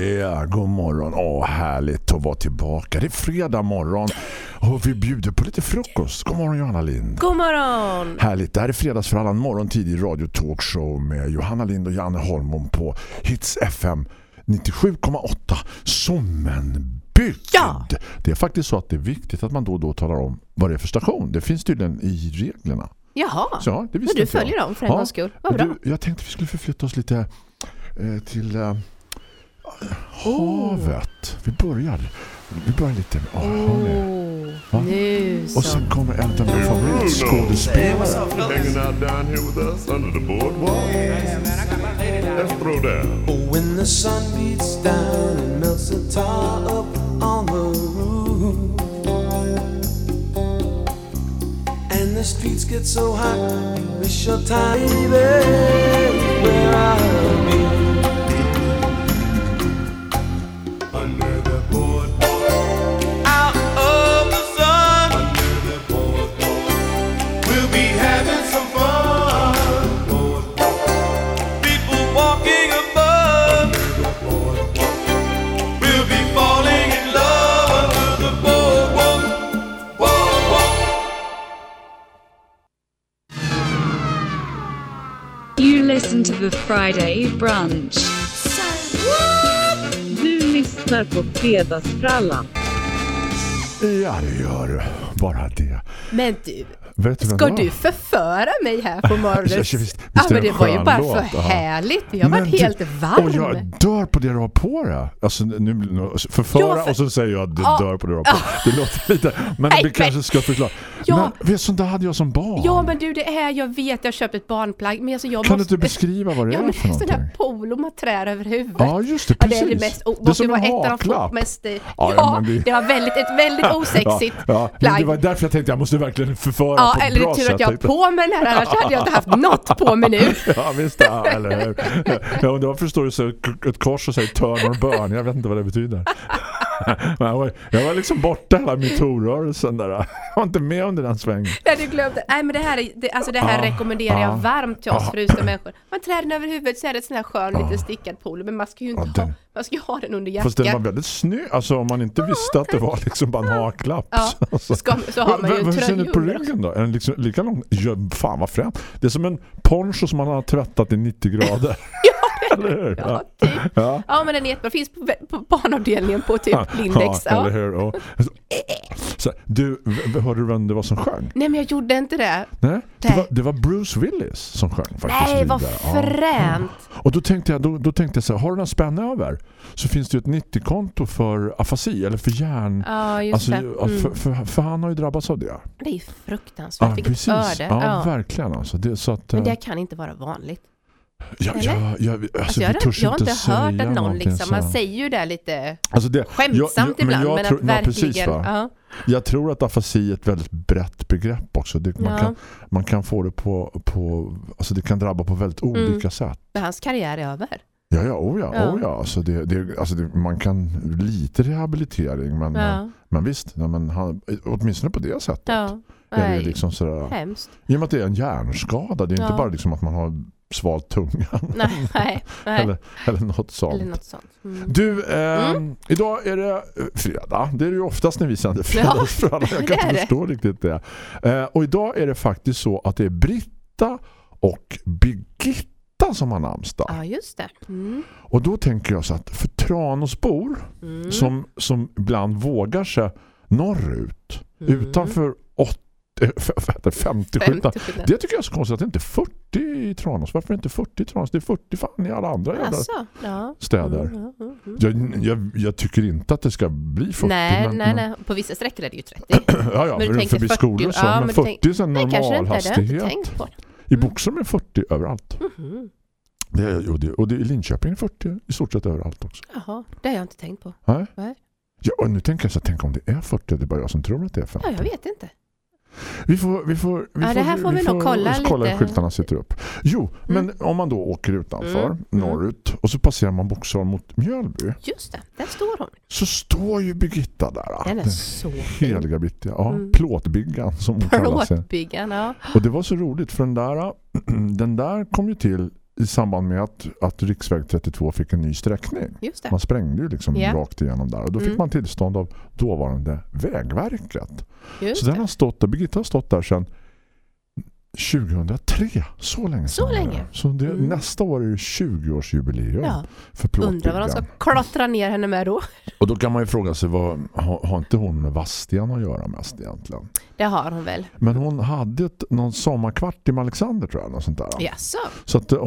Ja, god morgon. Åh, härligt att vara tillbaka. Det är fredag morgon och vi bjuder på lite frukost. God morgon Johanna Lind. God morgon! Härligt. Det här är fredagsfrallan morgontidig radio-talkshow med Johanna Lind och Janne Holmon på Hits FM 97,8 som en. Ja. Det är faktiskt så att det är viktigt att man då och då talar om vad det är för station. Det finns tydligen i reglerna. Jaha, Så, ja, det visste men du inte jag. följer dem för en gångs skull. Vad bra. Du, jag tänkte vi skulle förflytta oss lite eh, till eh, havet. Vi börjar. Vi börjar lite med oh, Oh, Va? nu Och så. sen kommer en av mina favoritskådespelare. Hanging out down here with us under the boardwalk. Let's throw down. Oh, when the sun beats down and melts the tar up on the roof. And the streets get so hot, you wish your time, baby, where I'll be. The Friday brunch. Du lyssnar på Fredagsfrallan. Ja, det gör. Bara det. Men du, Vet du ska det du förföra mig här på morgonen? Ja, visst- visst ja, är men det det var ju bara låt, för ja. härligt. Jag var Men du- helt varm. Och jag dör på det du har på det. Alltså, nu, nu- förföra Ja, för- och så säger jag att du Ja. dör på det du har på Det låter lite... Men Nej, vi men- kanske ska förklara. Ja. Men vet, sånt där hade jag som barn. Ja, men du, det är, jag vet, jag har köpt ett barnplagg. Men alltså, jag kan måste... du beskriva vad det Ja, är men för det någonting? där polo man trär över huvudet. Ja, just det. Ja, Precis. det är det mest, det är måste vara ett av de mest... Ja, Ja, ja, men det... det- var väldigt, ett väldigt osexigt Ja, ja. Men plagg. det var därför jag tänkte jag måste verkligen förföra Ja, på eller tur att jag har tänkte- på mig den här, annars hade jag inte haft något på mig nu. Ja, visst. Ja, eller hur? Ja, och då förstår du så ett kors och säger turn or burn. Jag vet inte vad det betyder. Jag, var, jag var liksom borta hela metoo-rörelsen där. Jag var inte med under den svängen. Hade glömt det. Nej men det här, är, det, alltså det här Ah, rekommenderar jag ah, varmt till oss ah. förusna människor. Man trär den över huvudet så är det ett sån här skön liten stickad polo. Men man ska ju inte Ja, ha, man ska ju ha den under Fast den var jackan. väldigt snygg. Alltså om man inte visste att det var liksom bara en haklapp. Ja, Alltså. ska, så har man ju en Vad ser tröja ni på ryggen då? Är den liksom lika lång? Ja, fan vad främt. Det är som en poncho som man har tvättat i 90 grader. Eller hur? Ja, typ. Ja. Ja men den är jättebra. Finns på, på barnavdelningen på typ Lindex. Ja, eller Ja. hur? Och, så, du, hörde du vem det var som sjöng? Nej men jag gjorde inte det. Nej, det var, det var Bruce Willis som sjöng faktiskt. Nej vad vidare. Ja. fränt. Och då tänkte jag, då, då tänkte jag så här, har du någon spänn över så finns det ju ett 90-konto för afasi eller för hjärn. Ja just Alltså, det. ja, för, Mm. för, för han har ju drabbats av det. Det är ju fruktansvärt. Vilket precis. öde. Ja, Ja. verkligen. Alltså. Det, så att, Men eh, det kan inte vara vanligt. Ja, ja, ja, alltså, Alltså, jag, jag har inte hört att någon liksom, så. man säger ju det lite Alltså det, skämtsamt jag- jag- ibland, men, tror- att verkligen... precis, va? ja, Jag tror att afasi är ett väldigt brett begrepp också. Det, man, Ja. kan, man kan få det på, på alltså det kan drabba på väldigt olika Mm. sätt. men hans karriär är över. Ja, ja, oh ja. Oh ja. Alltså det, det, alltså det, man kan lite rehabilitering men, men, Ja, men visst, nej, men han, åtminstone på det sättet. ja. Är det liksom sådär, hemskt. I och med att det är en hjärnskada, det är inte Ja. bara liksom att man har svalt tungan. Nej, nej. eller, eller något sånt. Eller något sånt. Mm. Du, eh, mm. idag är det eh, fredag. Det är det ju oftast när vi sänder fredagsfralla. Jag kan inte förstå det. riktigt det. Eh, och idag är det faktiskt så att det är Britta och Birgitta som har namnsdag. Ja, just det. Mm. Och då tänker jag så att för Tranåsbor mm. som, som ibland vågar sig norrut, mm. utanför åtta 50, 50 skyltar. Det tycker jag är så konstigt att det inte är 40 i Tranås. Varför inte 40 i Tranås? Det är 40 fan i alla andra alltså, ja. städer. Mm, mm, mm, mm. Jag, jag, jag, tycker inte att det ska bli 40. Nej, men, nej, nej. På vissa sträckor är det ju 30. ja, ja, men du tänker 40, skolor så. Ja, men 40 är en normal hastighet. I mm. Boksholm är 40 överallt. Mhm. Det är, och, det, och det är Linköping 40 i stort sett överallt också. Jaha, det har jag inte tänkt på. Nej. Ja, och nu tänker jag så tänk om det är 40, det är bara jag som tror att det är 50. Ja, jag vet inte. Vi får, vi får, vi Ja, det här får vi nog kolla kolla lite. hur skyltarna sitter upp. Jo, men om man då åker utanför, Mm, norrut, och så passerar man Boxholm mot Mjölby, Just det, där står hon. så står ju Birgitta där. Den är så heliga Birgitta. Ja, Mm. plåtbyggan som hon kallar sig. Plåtbyggan, ja. Och det var så roligt för den där, den där kom ju till i samband med att, att riksväg 32 fick en ny sträckning. Just det. Man sprängde ju liksom Ja. rakt igenom där. Och då fick Mm. man tillstånd av dåvarande Vägverket. Just så den har stått, och Birgitta har stått där sedan 2003. Så länge Så sedan länge. Så det, Mm. nästa år är det 20-årsjubileum Ja, för undrar vad de ska klottra ner henne med då. Och då kan man ju fråga sig, vad, har, har inte hon med Vastian att göra mest egentligen? Det har hon väl. Men hon hade ett, någon sommarkvart i Alexander tror jag. Något sånt där. Jaså? Så att eh,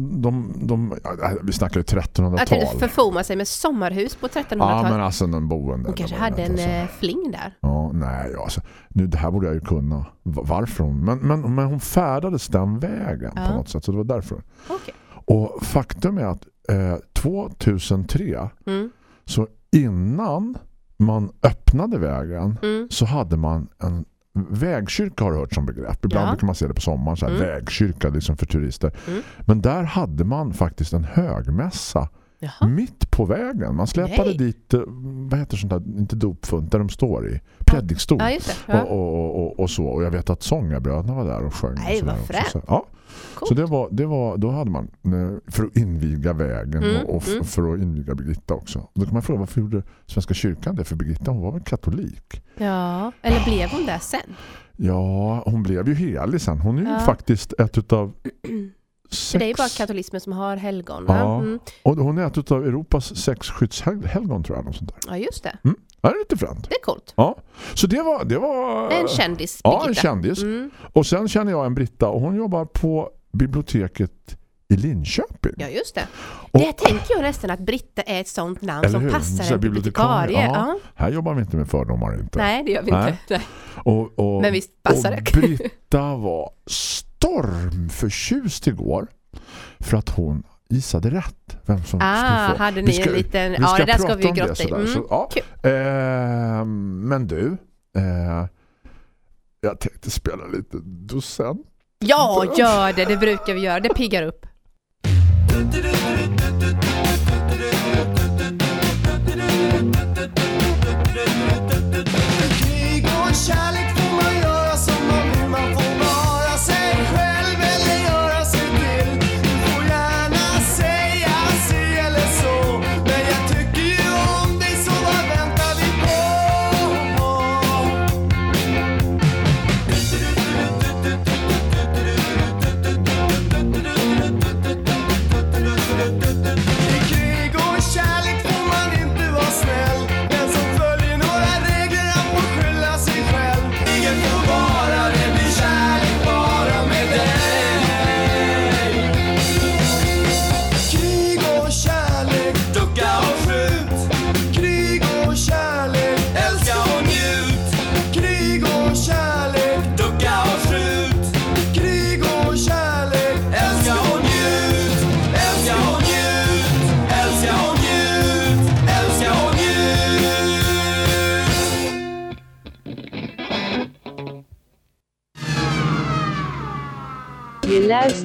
de, de, ja, vi snackar ju Att hon 1300-tal. förfomar sig med sommarhus på Ja 1300-talet. men alltså den boende. hon kanske hade en alltså. eh, fling där. Ja, nej, ja, alltså, nu, det här borde jag ju kunna. Va- Varför hon? Men, men, men hon färdades den vägen Ja. på något sätt. Så det var därför. Okej. Och faktum är att eh, 2003 Mm. så innan man öppnade vägen Mm. så hade man en vägkyrka har hört som begrepp. Ibland Ja. brukar man se det på sommaren så här, Mm. vägkyrka liksom för turister. Mm. Men där hade man faktiskt en högmässa Jaha. mitt på vägen. Man släpade Nej. dit, eh, vad heter sånt där, inte dopfunt, där de står i. Predikstol. Ja, det. Ja. Och, och, och, och så. Och jag vet att sångarbröderna var där och sjöng. Nej, vad. Så, ja. Coolt. så det var, det var, då hade man eh, för att inviga vägen Mm, och, mm. för att inviga Birgitta också. Då kan man fråga varför gjorde Svenska kyrkan det? För Birgitta hon var väl katolik? Ja, eller blev hon där sen? Ja, hon blev ju helig sen. Hon är ju Ja. faktiskt ett utav För det är bara sex, katolismen som har helgon. Ja. Mm. och hon är ett utav Europas sex skyddshelgon tror jag. Något sånt där. ja just det. Ja, det är lite fränt. Det är coolt. Ja, så det var... Det var En kändis, Ja, en kändis. Mm. Och sen känner jag en Britta och hon jobbar på biblioteket i Linköping. Ja, just det. Och- det tänker jag nästan att Britta är ett sånt namn Eller som hur? Passar en bibliotekarie, ja. Här jobbar vi inte med fördomar inte. Nej, det gör vi Nej. inte. Nej. Och, och, Men visst passar det. Britta var stormförtjust igår för att hon gissade rätt vem som skulle Ah, få. hade Vi ni ska- en liten... vi Ja, ska det där ska prata vi ju om det grotta i. sådär, Mm. så, ja. Eh, men du, eh, jag tänkte spela lite docent. Ja, gör det. Det brukar vi göra. Det piggar upp.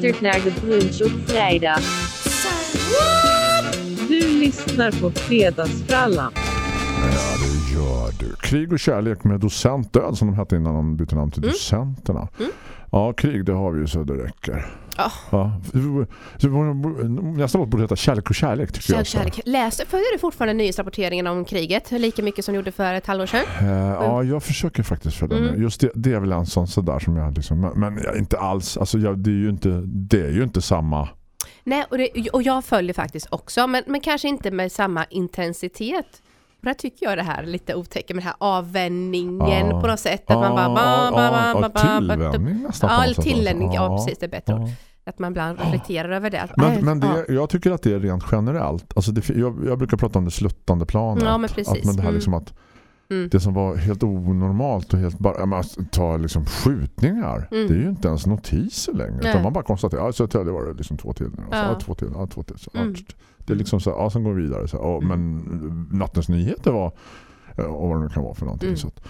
Luistert naar de brunch op vrijdag. Du lyssnar på Fredagsfrallan. Ja, det gör du. Krig och kärlek med docent död som de hette innan de bytte namn till docenterna. Ja, krig det har vi ju så det räcker. Ja. Ja. Nästa låt borde heta Kärlek och kärlek tycker jag. Kärlek, så. kärlek. Läs, följer du fortfarande nyhetsrapporteringen om kriget? Lika mycket som du gjorde för ett halvår sedan? Eh, Ja, jag försöker faktiskt följa Mm. med. Just det, det är väl en sån sådär som jag liksom, men, men jag, inte alls. Alltså jag, det är ju inte, det är ju inte samma. Nej, och, det, och jag följer faktiskt också, men, men kanske inte med samma intensitet. Och där tycker jag det här är lite otäckt med den här avvändningen Ja. på något sätt. Att man bara... Ba, ba, ba, ja, ba, ba, ba, tillvänjning nästan. på Ja, något eller sätt tillvänjning. också. Ja, precis. Det är bättre. ja. Att man ibland reflekterar över det. Äh, Men, men ja. det, jag tycker att det är rent generellt. Alltså det, jag, jag brukar prata om det sluttande planet. Ja, men precis. Att, men det här Mm. liksom att Mm. det som var helt onormalt och helt bara, ja, men att ta liksom skjutningar. Mm. Det är ju inte ens notiser längre. Nej. Utan man bara konstaterar, ja, så Södertälje var det liksom två till. Och så, Ja. ja. två till, ja, två till. Så, ja, Mm. Det är liksom så, ja, sen går vi vidare. Så, ja, men nattens nyheter var, ja, och vad det nu kan vara för någonting. Mm. Så att,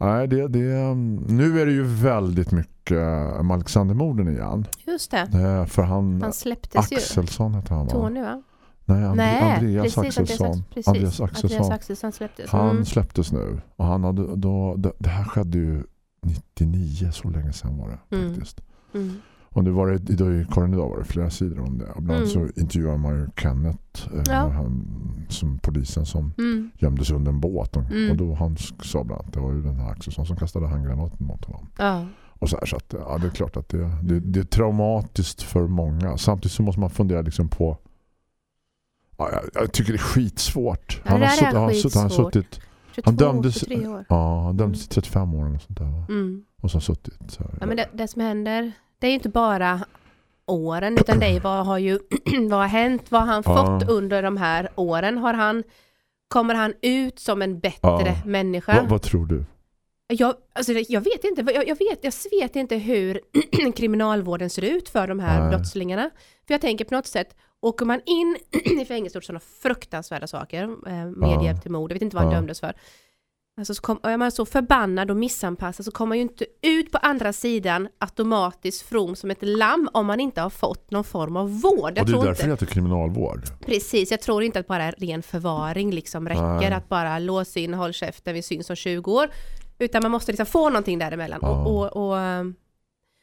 Nej, det, det, um, nu är det ju väldigt mycket um, Alexandermorden igen. Just det. Eh, För han, Han släpptes ju. Axelsson heter han va? Tony va? Nej, And, Nej, Andreas precis, Axelsson. Precis. Andreas Axelsson. Andreas Axelsson släpptes. Han Mm. släpptes nu. Och han hade då, det, det här skedde ju 99, så länge sedan var det Mm. faktiskt. Mm. Och det var det, i Karin idag var det flera sidor om det. Och Bland annat Mm. så intervjuar man ju Kenneth eh, Ja. han, som polisen som Mm. gömdes under en båt. Och, Mm. och då han sa bland annat, det var ju den här Axelsson som kastade handgranaten mot honom. Ja. Och så här, så att, ja, det är klart att det, det, det är traumatiskt för många. Samtidigt så måste man fundera liksom på ja, jag, jag tycker det är skitsvårt. Ja, han, har är han, suttit, han skitsvårt. suttit 22, Han dömdes- 23 år. ja, han dömdes till 35 år och sånt där. Mm. Och så har suttit så här. Ja, men det, det som händer, det är ju inte bara åren utan det är vad har ju vad har hänt, vad har han Ja. fått under de här åren? Har han, kommer han ut som en bättre Ja. människa? vad, vad tror du? Jag, alltså, jag vet inte, jag, jag, vet, jag vet inte hur kriminalvården ser ut för de här Nej. brottslingarna. För jag tänker på något sätt, åker man in i fängelse och sådana fruktansvärda saker, eh, medhjälp till mord, jag vet inte vad han dömdes för. Alltså så kom, är man så förbannad och missanpassad så kommer man ju inte ut på andra sidan automatiskt from som ett lamm om man inte har fått någon form av vård. Jag och det är därför inte, det heter kriminalvård. precis, jag tror inte att bara ren förvaring liksom räcker, Nej. att bara låsa in, håll käften, vi syns om 20 år. Utan man måste liksom få någonting däremellan. Ja. Och, och, och,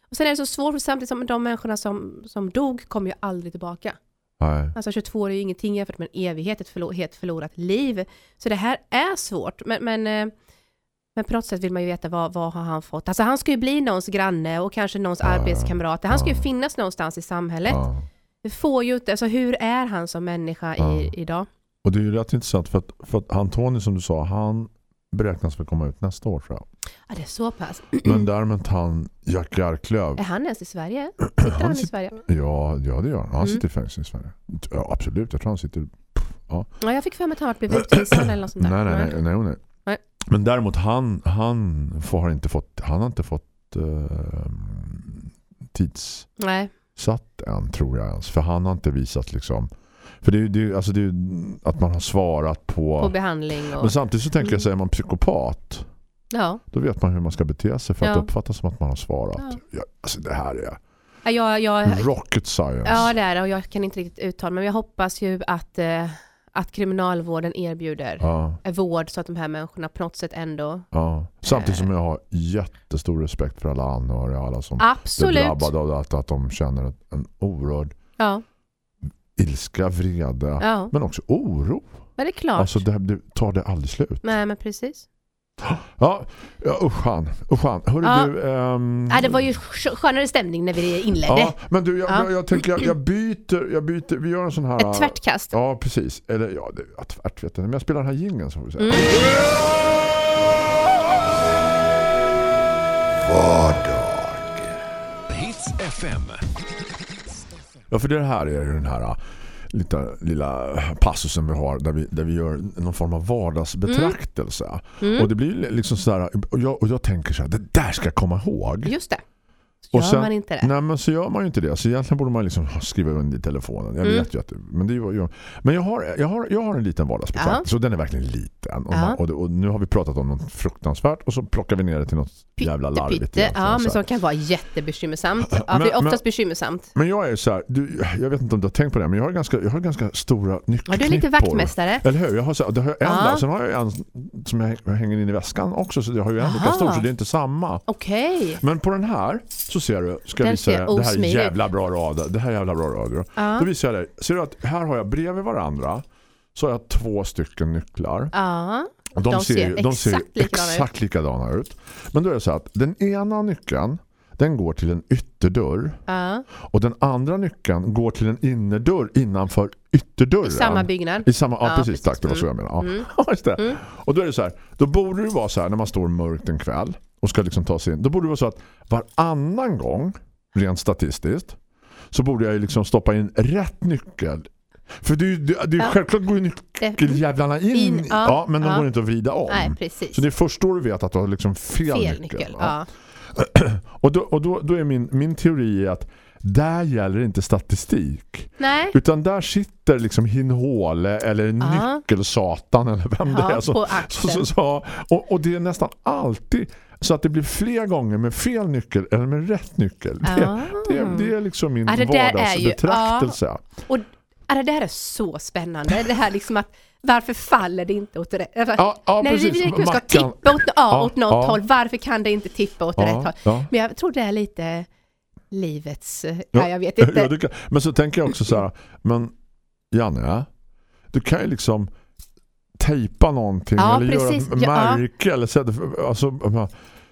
och sen är det så svårt, för samtidigt som de människorna som, som dog kommer ju aldrig tillbaka. Nej. Alltså 22 år är ju ingenting jämfört med en evighet, ett förlor, helt förlorat liv. Så det här är svårt, men, men, eh, men på något sätt vill man ju veta vad, vad har han fått. Alltså han ska ju bli någons granne och kanske någons Ja. arbetskamrat. Han ska ju finnas någonstans i samhället. Ja. Får ju inte, alltså hur är han som människa i, Ja. idag? Och det är ju rätt intressant för att, för att han Tony som du sa, han beräknas väl komma ut nästa år tror jag. Ja, det är så pass. Men däremot han Jack Jarklöv, Är han ens i Sverige? Sitter han i sitter- Sverige? ja, ja det gör han. Han Mm. sitter i fängelse i Sverige. Ja, absolut, jag tror han sitter Ja, jag fick för mig att han blev utvisad eller något sånt där. Nej, nej, nej, nej, nej. Nej. Men däremot han, han får, har inte fått han har inte fått uh, tidssatt Nej. än tror jag ens. För han har inte visat liksom för det är ju alltså det är ju att man har svarat på, På behandling och... men samtidigt så tänker Mm. jag säga, är man psykopat Ja. då vet man hur man ska bete sig för att Ja. uppfattas som att man har svarat. Ja. Ja, alltså det här är Ja, jag, jag, rocket science. ja, det är det och jag kan inte riktigt uttala men jag hoppas ju att, eh, att kriminalvården erbjuder Ja, vård så att de här människorna på något sätt ändå... ja. Samtidigt Eh. som jag har jättestor respekt för alla anhöriga, alla som är Absolut! drabbade av att, att de känner en, oerhörd Ja, ilska, vrede, men också oro. Men det är klart. Alltså det, det tar det aldrig slut. Nej, men precis. Ja, ja usch han. Usch han. Hörru Ja. du... ehm, Ja, det var ju sk- skönare stämning när vi inledde. Ja, men du, jag, Ja. jag, jag tänker, jag, jag byter, jag byter, vi gör en sån här... Ett tvärtkast. Ja, precis. Eller ja, det, ja tvärt vet jag. Men jag spelar den här jingeln så får vi säga. Mm. Hits FM. Ja, för det här är ju den här lilla, lilla passusen vi har där vi, där vi gör någon form av vardagsbetraktelse. Mm. Och det blir liksom sådär, och jag, och jag tänker så här, det där ska jag komma ihåg. Just det. Och Gör sen- man inte det? Nej men så gör man ju inte det. Så egentligen borde man liksom skriva under i telefonen. Jag Mm. vet ju att men det är ju, men jag har, jag har, jag har en liten vardagsbetraktelse. Ja. Så den är verkligen liten. Och, Ja. man, och, det, och nu har vi pratat om något fruktansvärt och så plockar vi ner det till något jävla larvigt. Pytte, ja, så men här. som kan vara jättebekymmersamt. Ja, Men- för är men- oftast bekymmersamt. Men jag är så här, du, jag vet inte om du har tänkt på det, men jag har ganska, jag har ganska stora Ja, nyckelknippor. du är lite vaktmästare. Eller hur? Jag har, så, här- det har jag en Ja. där, sen har jag en som jag hänger in i väskan också, så jag har ju en lika stor, så det är inte samma. Okej. Men på den här så ser du, ska jag visa dig, det här är jävla bra radio. Det här är jävla bra radio. Ja. Då visar jag dig. Ser du att här har jag bredvid varandra så har jag två stycken nycklar. Ja. Och de, de ser, ser ju- de ser exakt likadana exakt likadana ut. Men då är det så att den ena nyckeln den går till en ytterdörr ja. och den andra nyckeln går till en innerdörr innanför ytterdörren. I samma byggnad. I samma, ja, Ja, precis, precis. tack, det var så jag menade. Ja. Mm. Ja. Mm. Och då är det så här, då borde det vara så här när man står mörkt en kväll och ska liksom ta sig in. Då borde det vara så att varannan gång, rent statistiskt, så borde jag liksom stoppa in rätt nyckel. För det det, det Ja. självklart går Det- nyckeljävlarna in, In, ja, ja, men de ja. går inte att vrida om. Nej, precis. Så det är först då du vet att du har liksom fel, Fel nyckel. nyckel. Ja. Och, då, och då, då är min, min teori att där gäller inte statistik. Nej. Utan där sitter liksom Hinhåle eller. Nyckelsatan eller vem det Ja, är. Så, så, så, så, och, och det är nästan alltid så att det blir fler gånger med fel nyckel eller med rätt nyckel. Det, Ah. det, det är liksom min det ju- vardagsbetraktelse. Och ja, det där är så spännande. Det här liksom att varför faller det inte åt rätt alltså, Ja, ja, När precis. vi ska tippa åt, ja, åt något ja. håll, varför kan det inte tippa åt Ja, rätt håll? Men jag tror det är lite livets, eh, ja, jag vet inte. Ja, det kan, men så tänker jag också så här, men Janne, du kan ju liksom tejpa någonting Ja, eller precis. göra ett Ja. märke eller så, alltså,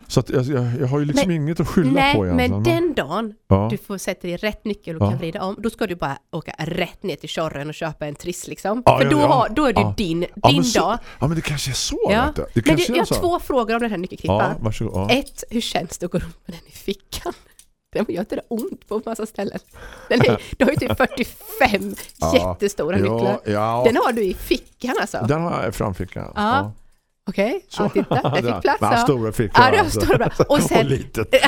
så att jag, jag, har ju liksom Men- inget att skylla Nej, på egentligen. men den dagen ja. du får sätta dig rätt nyckel och Ja. kan vrida om, då ska du bara åka rätt ner till Tjorren och köpa en triss liksom. Ja, För då, har, då är det din, din så- dag. Ja, men det kanske är så. Ja. Du. Det Men är jag har två frågor om den här nyckelklippan. Ett, hur känns det att gå runt med den i fickan? Den gör inte det ont på en massa ställen? Den är, du har ju typ 45 Ja. jättestora nycklar. Ja, ja. Den har du i fickan alltså? Den har jag i framfickan. Ja. Okej, ja, titta, jag fick plats. Ja, Ja. stora fickor. Ja, det alltså. stora bra. Och sen- litet.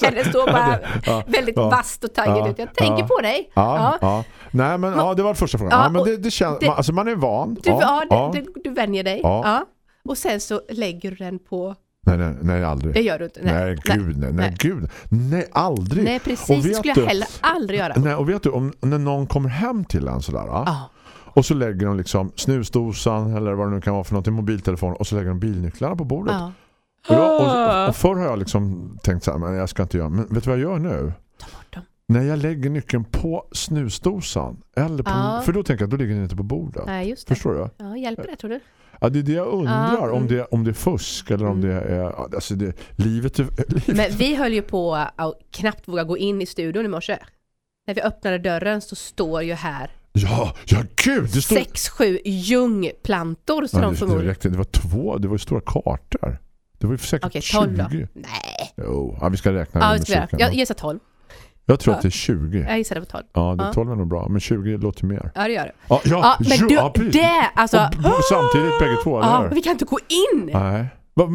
Ja, den står bara Ja, väldigt ja. vasst och taggigt Ja, ut. Jag tänker ja. på dig. Ja, Ja. ja. Nej, men ja, det var första frågan. Ja, Ja, men det, det känns, det- man, alltså man är van. Du, ja, ja. det, det, du vänjer dig. Ja. Ja. Och sen så lägger du den på... Nej, nej, nej, aldrig. Det gör du inte. Nej, gud, nej, nej, nej. gud. Nej, aldrig. Nej, Och precis. Det vet skulle du- jag heller aldrig göra. Nej, och vet du, om, när någon kommer hem till en sådär, ja, och så lägger de liksom snusdosan eller vad det nu kan vara för något, mobiltelefon, och så lägger de bilnycklarna på bordet. Ja. Och, jag, och, och förr har jag liksom tänkt så här, men jag ska inte göra, men vet du vad jag gör nu? Ta bort dem. När jag lägger nyckeln på snusdosan, eller på, Ja. för då tänker jag att då ligger den inte på bordet. Nej, just det. Förstår du? Ja, hjälper det tror du? Ja, det är det jag undrar, om, det, om det är fusk eller om Mm. det är... Alltså det, livet är... Livet. Men vi höll ju på att knappt våga gå in i studion i morse. När vi öppnade dörren så står ju här Ja, ja gud! Det, stod, sex, sju ljungplantor ja, de det, det, förmodligen... räckte, det var två, det var ju stora kartor. Det var ju säkert Okej, 12 då. 20. Nej. Jo, ja, vi ska räkna Ja, det ska jag. musiken. Jag gissar 12. Jag tror Ja. att det är 20. Jag gissade på 12. Ja, det Ja. 12 är nog bra, men 20 låter mer. Ja, det gör det. Ja, ja, Ja, men jo, du, ja, det, alltså... Och samtidigt bägge två, eller Ja, vi kan inte gå in! Nej.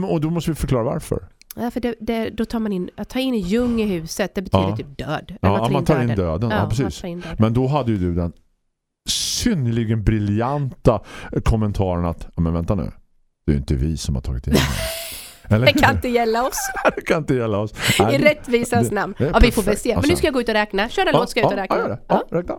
Och då måste vi förklara varför. Ja, för det, det, då tar man in, att ta in en ljung i huset, det betyder Ja. typ död. Ja, man tar in döden. döden. Ja, man precis. tar döden. Men då hade ju du den synnerligen briljanta kommentaren att, ja, men vänta nu, det är ju inte vi som har tagit in. Eller? Det kan inte gälla oss det kan inte gälla oss. i Nej, rättvisans namn. Ja, vi får väl se. Men Alltså. nu ska jag gå ut och räkna. Kör en Ja, låt ska jag ut och räkna. ja. Ja. Ja, räkna.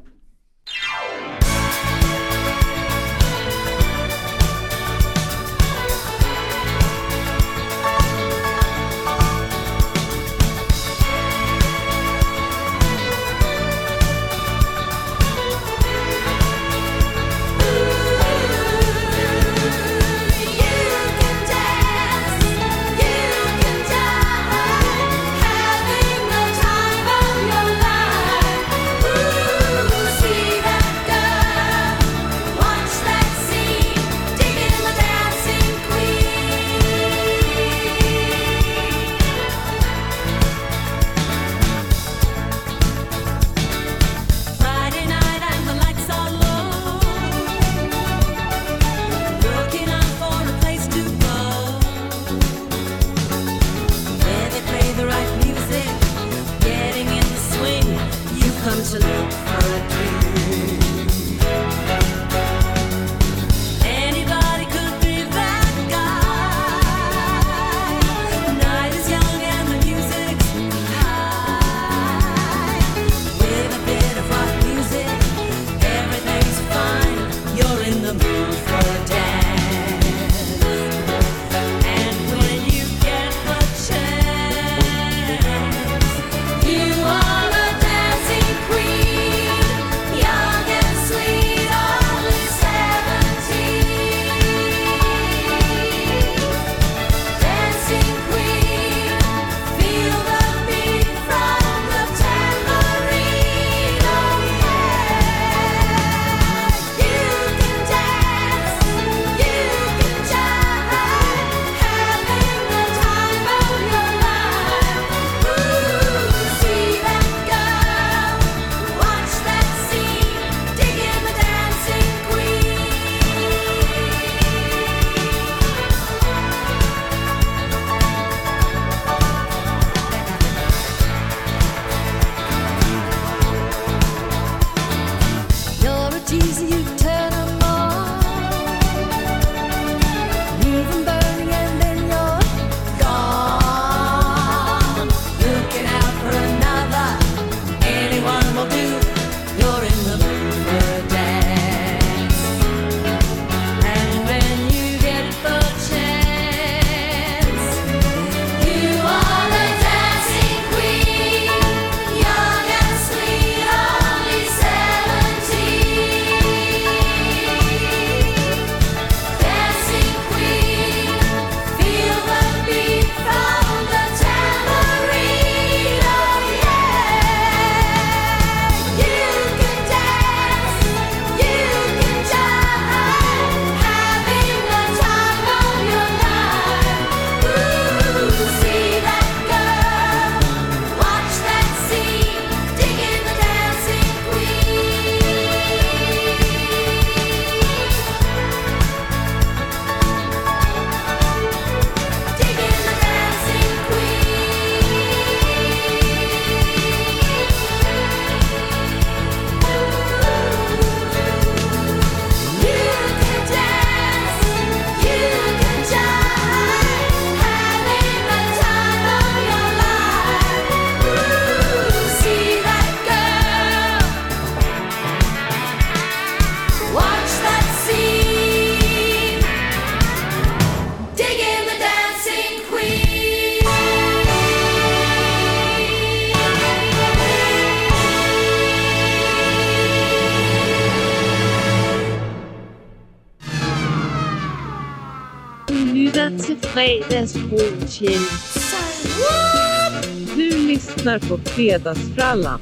Fredagsbrunchen. Du lyssnar på Fredagsfrallan.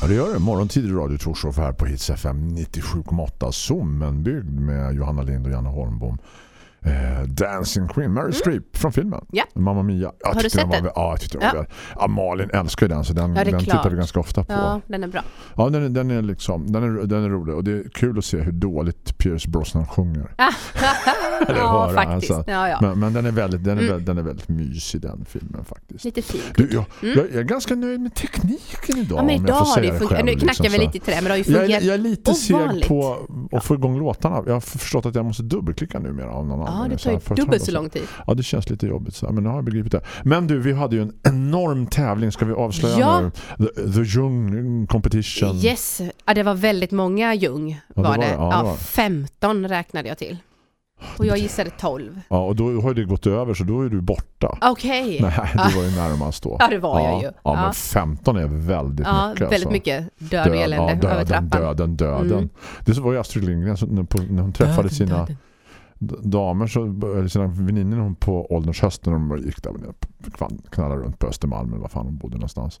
Ja, det gör det. Morgontid radio Torshow här på Hits FM 97,8 Sommenbygd med Johanna Lind och Janne Holmbom. Eh, Dancing Queen, Mary Streep från filmen. Mm. Ja. Mamma Mia. Jag Har du sett den? den? Var, ja, jag tyckte den Ja. var. Ja, Malin älskar ju den så den, Ja, den tittar vi ganska ofta på. Ja, Ja, den är bra. den, är, den är liksom den är, den är rolig och det är kul att se hur dåligt Pierce Brosnan sjunger. Eller ja, höra, faktiskt. alltså. Ja, ja. Men, men den är väldigt den är, Mm. den är väldigt mysig den filmen faktiskt. Lite fin. Du, jag, Mm. jag, jag är ganska nöjd med tekniken idag Ja, men idag jag har det det fungerat. Nu knackar liksom, vi lite till det, men det har ju Jag är, fungerat. jag är lite seg ovanligt. på att få igång låtarna. Jag har förstått att jag måste dubbelklicka numera av någon Ja, det tar ju jag ta dubbelt så lång tid. Ja, det känns lite jobbigt. Så. här, Men nu har jag begripit det. Men du, vi hade ju en enorm tävling. Ska vi avslöja Ja. nu? The, the Young Competition. Yes, ja, det var väldigt många Ljung det var var det. det. Ja, det Ja, var det. 15 räknade jag till. Och jag gissade 12. Ja, och då har det gått över så då är du borta. Okej. Nej, du var ju närmast då. Ja, det var jag ja. ju. Ja, Ja. men 15 är väldigt Ja, mycket. väldigt alltså. mycket död Död- elände ja, över döden, trappan. döden, döden. Mm. Det var ju Astrid Lindgren när hon träffade Döden, sina döden. Damer, så, sina väninnor hon på ålderns höst när de gick där knallade runt på Östermalm eller vad fan hon bodde någonstans.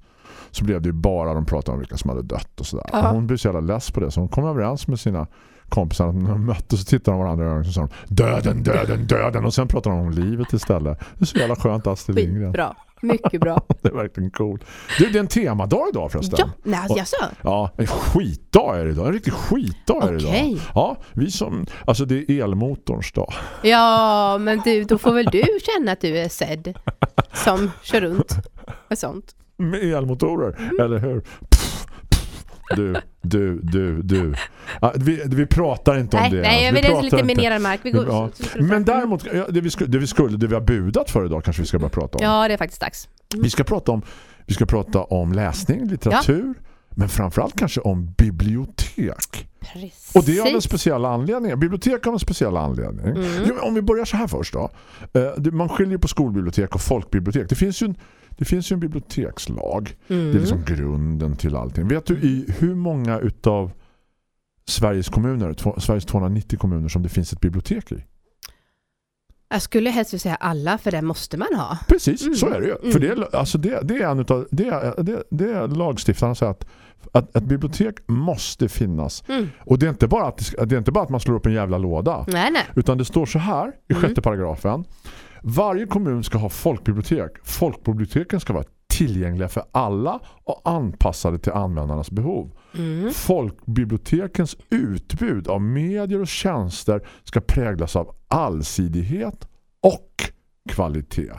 Så blev det ju bara de pratade om vilka som hade dött och sådär. Och Hon blev så jävla less på det så hon kom överens med sina kompisar att de möttes så tittade de varandra i ögonen och sa de, döden, döden, döden och sen pratade de om livet istället. Det är så jävla skönt Astrid Lindgren. Skitbra. Mycket bra. Det är verkligen coolt. Du, det är en temadag idag förresten. Ja, nej, Och- jaså? Ja, en skitdag är det idag. En riktig skitdag är det Okej. idag. Ja, vi som, alltså det är elmotorns dag. Ja, men du, då får väl du känna att du är sedd som kör runt med sånt. Med elmotorer, Mm. eller hur? Du, du, du, du. Ja, vi, vi pratar inte om Nej, det. nej, ens. jag vi vill lite inte. minerad mark. Vi går, Ja. Men däremot, ja, det, vi skulle, det vi skulle, det vi har budat för idag kanske vi ska börja prata om. Ja, det är faktiskt dags. Vi ska prata om, vi ska prata om läsning, litteratur, men framförallt kanske om bibliotek. Precis. Och det är av en speciell anledning. Bibliotek av en speciell anledning. Mm. Jo, Om vi börjar så här först då. Eh, Man skiljer på skolbibliotek och folkbibliotek. Det finns ju en, det finns ju en bibliotekslag. Mm. Det är liksom grunden till allting. Vet du i hur många utav Sveriges kommuner, två, Sveriges 290 kommuner som det finns ett bibliotek i? Jag skulle helst säga alla, för det måste man ha. Precis, Mm. så är det ju. Mm. För det, är- alltså det, det är en utav, det, är- det, det är lagstiftarna säger att, att ett bibliotek måste finnas. Mm. Och det är, inte bara att, det det är inte bara att man slår upp en jävla låda. Nej, nej. Utan det står så här i Mm. sjätte paragrafen. Varje kommun ska ha folkbibliotek. Folkbiblioteken ska vara tillgängliga för alla och anpassade till användarnas behov. Mm. Folkbibliotekens utbud av medier och tjänster ska präglas av allsidighet och kvalitet.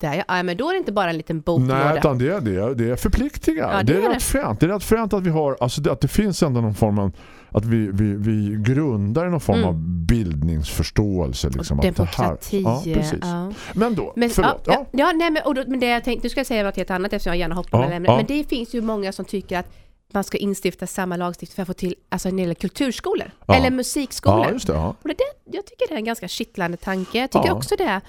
Där, ja. ja, men då är det inte bara en liten boklåda. Nej, utan det är, det är, det är förpliktiga. Ja, det, det är är rätt fränt. Det är rätt fränt att vi har, alltså det, att det finns ändå någon form av att vi, vi, vi grundar någon form Mm. av bildningsförståelse. Liksom, och att det här- demokrati. Ja, precis. ja. Men då, Men, förlåt. ja, Ja, ja, nej, men, och då, men det jag tänkte, nu ska jag säga något helt annat eftersom jag gärna hoppar Ja, ämnen. ja. Men det finns ju många som tycker att man ska instifta samma lagstiftning för att få till, alltså gäller kulturskolor. Eller musikskolor. ja, just det. Ja. Och det, jag tycker det är en ganska kittlande tanke. Jag tycker också det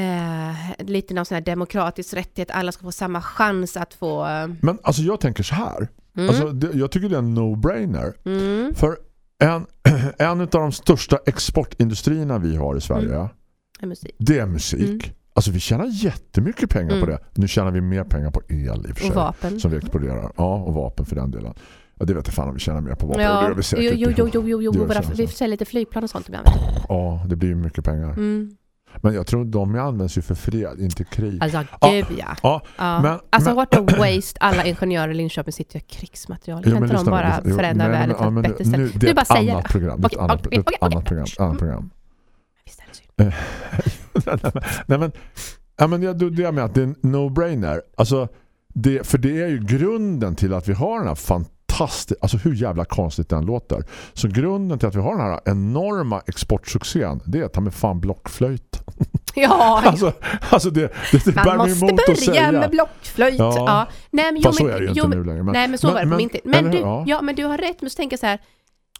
eh, lite någon sån här demokratisk rättighet. Alla ska få samma chans att få... Eh, Men alltså jag tänker så här. Mm, Alltså, det, jag tycker det är en no-brainer. mm, För en, en av de största exportindustrierna vi har i Sverige, Mm. musik. det är musik. Mm. Alltså vi tjänar jättemycket pengar på Mm. det. Nu tjänar vi mer pengar på el i och för sig. Och vapen. Som vi exporterar. Ja, och vapen för den delen. Ja, det vet jag fan om vi tjänar mer på vapen. Och det Ja, gör vi säkert. jo, jo, jo, jo, jo, Det vi vi säljer lite flygplan och sånt ibland. Ja, det blir ju mycket pengar. Mm. Men jag tror de används ju för fred, inte krig. Alltså, gud ja. ja, ja. men- alltså men- what a waste. Alla ingenjörer i Linköping sitter gör krigsmaterial. Jo, Kan men inte de bara jo, förändra nej, världen men- till ett men bättre ställe? nu- Det Du är bara ett säger annat det. program. Okej, annat, ett okej, annat program. Annat program. Nej men, ja, men jag, det är med att det är en no-brainer. Alltså, det, för det är ju grunden till att vi har den här fantastiska, alltså hur jävla konstigt den låter. Så grunden till att vi har den här enorma exportsuccén, det är att ta med fan blockflöjt. Ja, Alltså, alltså det, det, det man måste börja säga. med blockflöjt. Ja. Ja. Nej, men, jo, Fast så men, är det ju jo, inte men, nu längre. Men, nej, men så var det min tid. Men eller du, hur? ja. men du har rätt. Men så tänker jag så här.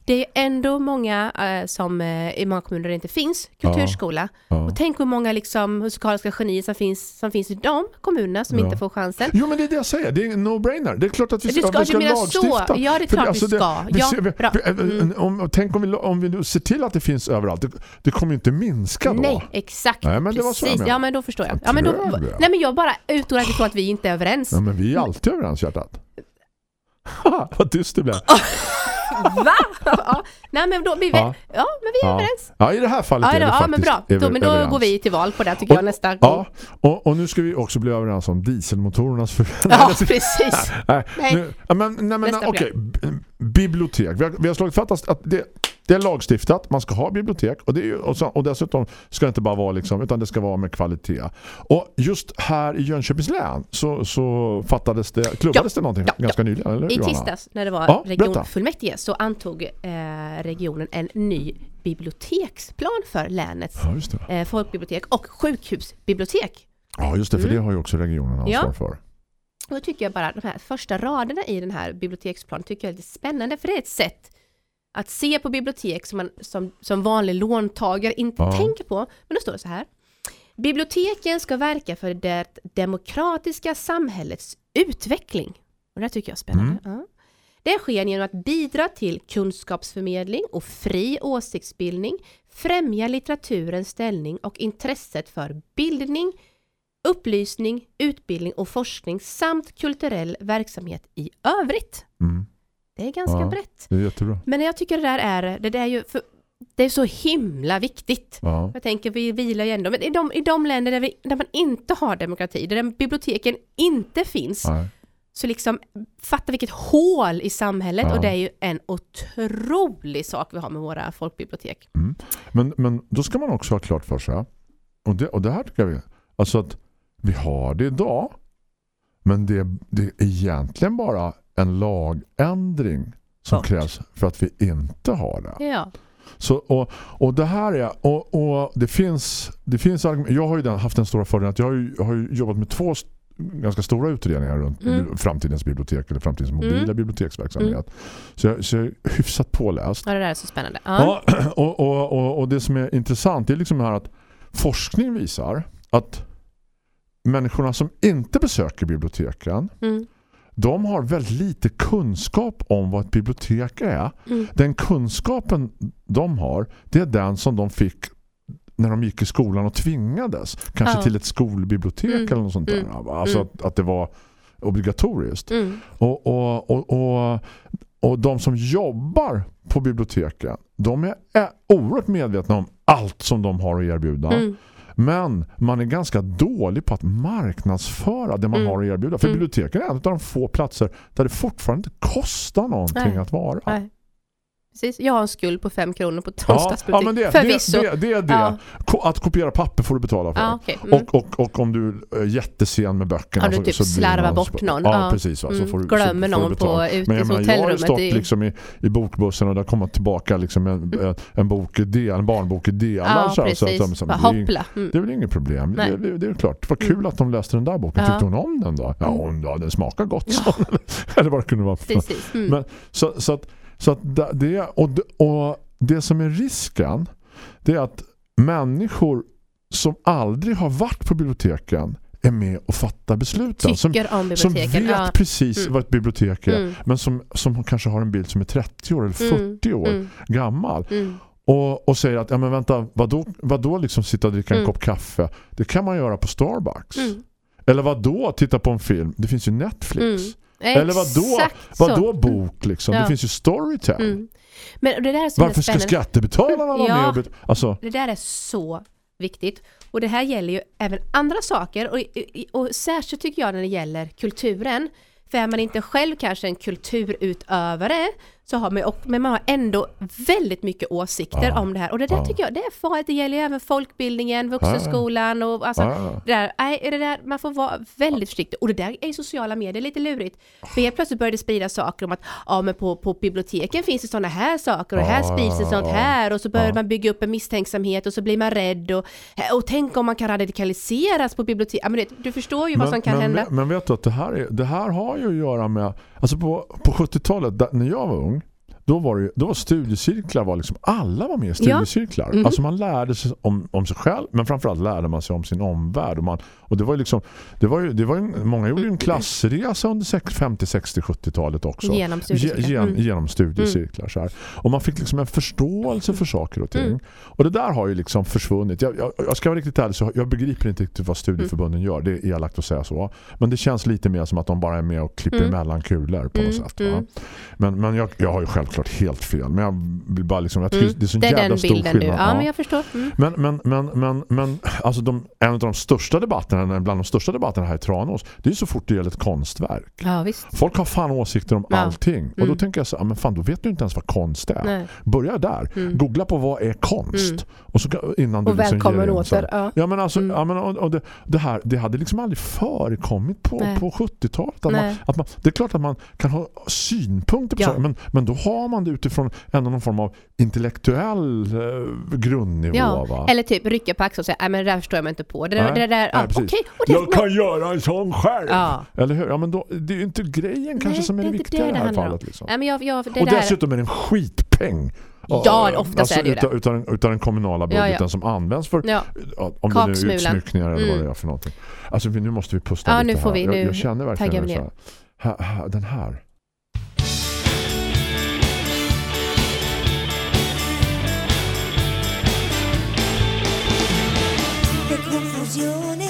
Det är ändå många eh, som eh, i många kommuner inte finns kulturskola. Ja. Och tänk hur många liksom musikaliska genier som finns, som finns i de kommunerna som Ja. inte får chansen. Jo, men det är det jag säger. Det är en no-brainer. Det är klart att vi Du ska- vi du menar så. lagstifta. Ja, det är För klart vi ska. vi ser- vi- vi- Mm. om, tänk om vi, om vi ser till att det finns överallt. Det, det kommer ju inte minska då. Nej, exakt. Nej, men så Precis. Ja, men då förstår jag. Ja, men då, tror nej, men jag bara utgår ifrån att vi inte är överens. Ja, men vi är alltid överens, hjärtat. Vad tyst det blev. Va? ja, nej, men då blir vi, Ja. ja. men vi är Ja. överens. Ja, i det här fallet Ja, är det, vi ja faktiskt men bra. Då, men då överens. går vi till val på det tycker jag Och- nästa gång. Ja, och, och nu ska vi också bli överens om dieselmotorernas för... Ja, precis. Nej, Nej. Nu, ja, men, nej, men Nästa okej. B- Bibliotek. Vi har, vi har slagit fast att det, det är lagstiftat. Man ska ha bibliotek. Och, det är, ju- och, så, och dessutom ska det inte bara vara liksom, utan det ska vara med kvalitet. Och just här i Jönköpings län så, så fattades det, klubbades det någonting Ja, ganska nyligen, eller I tisdags när det var Ja, regionfullmäktige så antog eh, regionen en ny biblioteksplan för länets Ja, eh, folkbibliotek och sjukhusbibliotek. Ja, just det. För Mm. det har ju också regionen ansvar Ja. för. Och då tycker jag bara de här första raderna i den här biblioteksplanen tycker jag är lite spännande för det är ett sätt att se på bibliotek som man som, som vanlig låntagare inte Ja. tänker på. Men då står det så här. Biblioteken ska verka för det demokratiska samhällets utveckling. Och det tycker jag är spännande. Ja. Det sker genom att bidra till kunskapsförmedling och fri åsiktsbildning, främja litteraturens ställning och intresset för bildning, upplysning, utbildning och forskning samt kulturell verksamhet i övrigt. Mm. Det är ganska Ja. brett. Det är jättebra. Men jag tycker det där är, det där är ju, för, det är så himla viktigt. Ja. Jag tänker, vi vilar ju ändå, men i de, i de länder där, vi, där man inte har demokrati, där biblioteken inte finns, Nej. så liksom fatta vilket hål i samhället Ja. och det är ju en otrolig sak vi har med våra folkbibliotek. Men, men då ska man också ha klart för sig och det, och det här tycker jag vi, alltså att vi har det idag men det, det är egentligen bara en lagändring som Punkt. krävs för att vi inte har det. Ja. Så, och, och det här är och, och det finns det finns jag har ju haft den stora fördelen att jag har ju, jag har ju jobbat med två ganska stora utredningar runt Mm. framtidens bibliotek eller framtidens mobila Mm. biblioteksverksamhet. Så, jag, så jag är hyfsat påläst. ja, det där är så spännande. Ja. Ja, och, och, och, och det som är intressant är liksom här att forskning visar att människorna som inte besöker biblioteken Mm. De har väldigt lite kunskap om vad ett bibliotek är. Mm. Den kunskapen de har det är den som de fick när de gick i skolan och tvingades. Kanske Ja. till ett skolbibliotek Mm. eller något sånt där. Mm. Alltså Mm. att, att det var obligatoriskt. Mm. Och, och, och, och, och de som jobbar på biblioteken de är, är oerhört medvetna om allt som de har att erbjuda. Men man är ganska dålig på att marknadsföra det man Mm. har att erbjuda. För Mm. biblioteken är en av de få platser där det fortfarande inte kostar någonting Nej. att vara. Nej. Precis. Jag har en skuld på fem kronor på Ja, Tonsdagsbutik. ja, det, det, Förvisso. det, det är det. Ja. Att kopiera papper får du betala för. Ja, okej. Mm. Och, och, och om du är jättesen med böckerna Ja, du typ blir slarvar bort någon. Ja, Ja. precis. Va? Så Mm. får du, Glömmer så någon på ute i menar, jag har hotellrummet stått i- liksom i, i bokbussen och där kommer tillbaka liksom en, en, en bok i del, en barnbok i delar. Ja, så så, precis. så, så, ing- hoppla. Mm. det är väl inget problem. Det, det, det är klart. Vad kul Mm. att de läste den där boken. Ja. Tyckte hon om den då? Ja, Mm. hon, ja den smakar gott. Eller vad det kunde vara. Precis. Mm. Men, så, så att, så att det, och, det- och det som är risken det är att människor som aldrig har varit på biblioteken är med och fattar besluten. Som, som vet ja. precis Mm. vad ett bibliotek är. Mm. Men som, som kanske har en bild som är 30 år eller Mm. 40 år Mm. gammal. Mm. Och, och säger att, ja men vänta, vadå, vadå liksom sitta och dricka en Mm. kopp kaffe? Det kan man göra på Starbucks. Mm. Eller vadå, titta på en film? Det finns ju Netflix. Mm. Eller vadå, Exakt så. vadå bok liksom? Ja. Det finns ju Storytel. Mm. Men det där är så Varför ska skattebetalarna vara Ja. med och alltså, Det där är så viktigt. Och det här gäller ju även andra saker och, och särskilt tycker jag när det gäller kulturen. För är man inte själv kanske en kulturutövare så har man, och, men man har ändå väldigt mycket åsikter Ja. om det här. Och det där Ja. tycker jag, det är farligt. Det gäller ju även folkbildningen, vuxenskolan och alltså, Ja. det där, nej, det där, man får vara väldigt försiktig. Och det där är ju sociala medier lite lurigt. För helt plötsligt börjar det sprida saker om att ja, men på, på biblioteken finns det sådana här saker och här sprids det sånt här och så börjar Ja. man bygga upp en misstänksamhet och så blir man rädd och, och tänk om man kan radikaliseras på bibliotek. Ja, men det, du förstår ju vad som kan men, hända. vet- Men vet du att det här, är, det här har ju att göra med alltså på, på 70-talet där, när jag var ung då var, det, då var studiecirklar var liksom, alla var med i studiecirklar. Mhm. Alltså man lärde sig om, om sig själv men framförallt lärde man sig om sin omvärld. Och, man, och det var ju liksom, det var ju, det var ju, många gjorde ju en klassresa under sex- 50, 60, 70-talet också. Genom studiecirklar. Ge- gen- Mm. Genom studiecirklar. Så här. Och man fick liksom en förståelse för saker och ting. Mm. Och det där har ju liksom försvunnit. Jag, jag, jag ska vara riktigt ärlig så jag begriper inte riktigt vad studieförbunden gör. Det är elakt att säga så. Men det känns lite mer som att de bara är med och klipper Mm. emellan kulor på något Mm, sätt. Mm. Men, men jag, jag har ju självklart helt fel. Men jag vill bara liksom, jag tycker Mm. det är så Det är jävla stor skillnad. Ja, Ja. men jag förstår. Mm. Men, men, men, men, men alltså de, en av de största debatterna, bland de största debatterna här i Tranås, det är så fort det gäller ett konstverk. Ja. Folk har fan åsikter om Ja. allting. Och då Mm. tänker jag så, ja, men fan, då vet du inte ens vad konst är. Nej. Börja där. Mm. Googla på vad är konst. Mm. Och så innan du Och liksom välkommen åter. Ja. Ja men alltså, Mm. ja, men, och, och det, det här det hade liksom aldrig förekommit på, Nej. på 70-talet. Att att man, det är klart att man kan ha synpunkter på Ja. saker, men, men då har man det utifrån ändå någon form av intellektuell eh, grundnivå. Ja, va? eller typ rycka på axeln och säga nej men det där förstår jag mig inte på. Det, där- det där, ja. Och det, Jag kan göra en sån själv. Ja. Eller hur? Ja, men då, det är ju inte grejen kanske Nej, som är det, är viktiga det i det här fallet. Liksom. Nej, men jag, jag, det och där, dessutom är det en skitpeng. Ja, oftast är det ju utav, det. utav, den, utav den kommunala Ja, ja. budgeten som används för Ja. ja, om det nu är utsmyckningar eller vad Mm. det är för någonting. Alltså nu måste vi pusta Ja, lite nu får här. vi, jag, nu jag känner verkligen så här. Den här. Confusione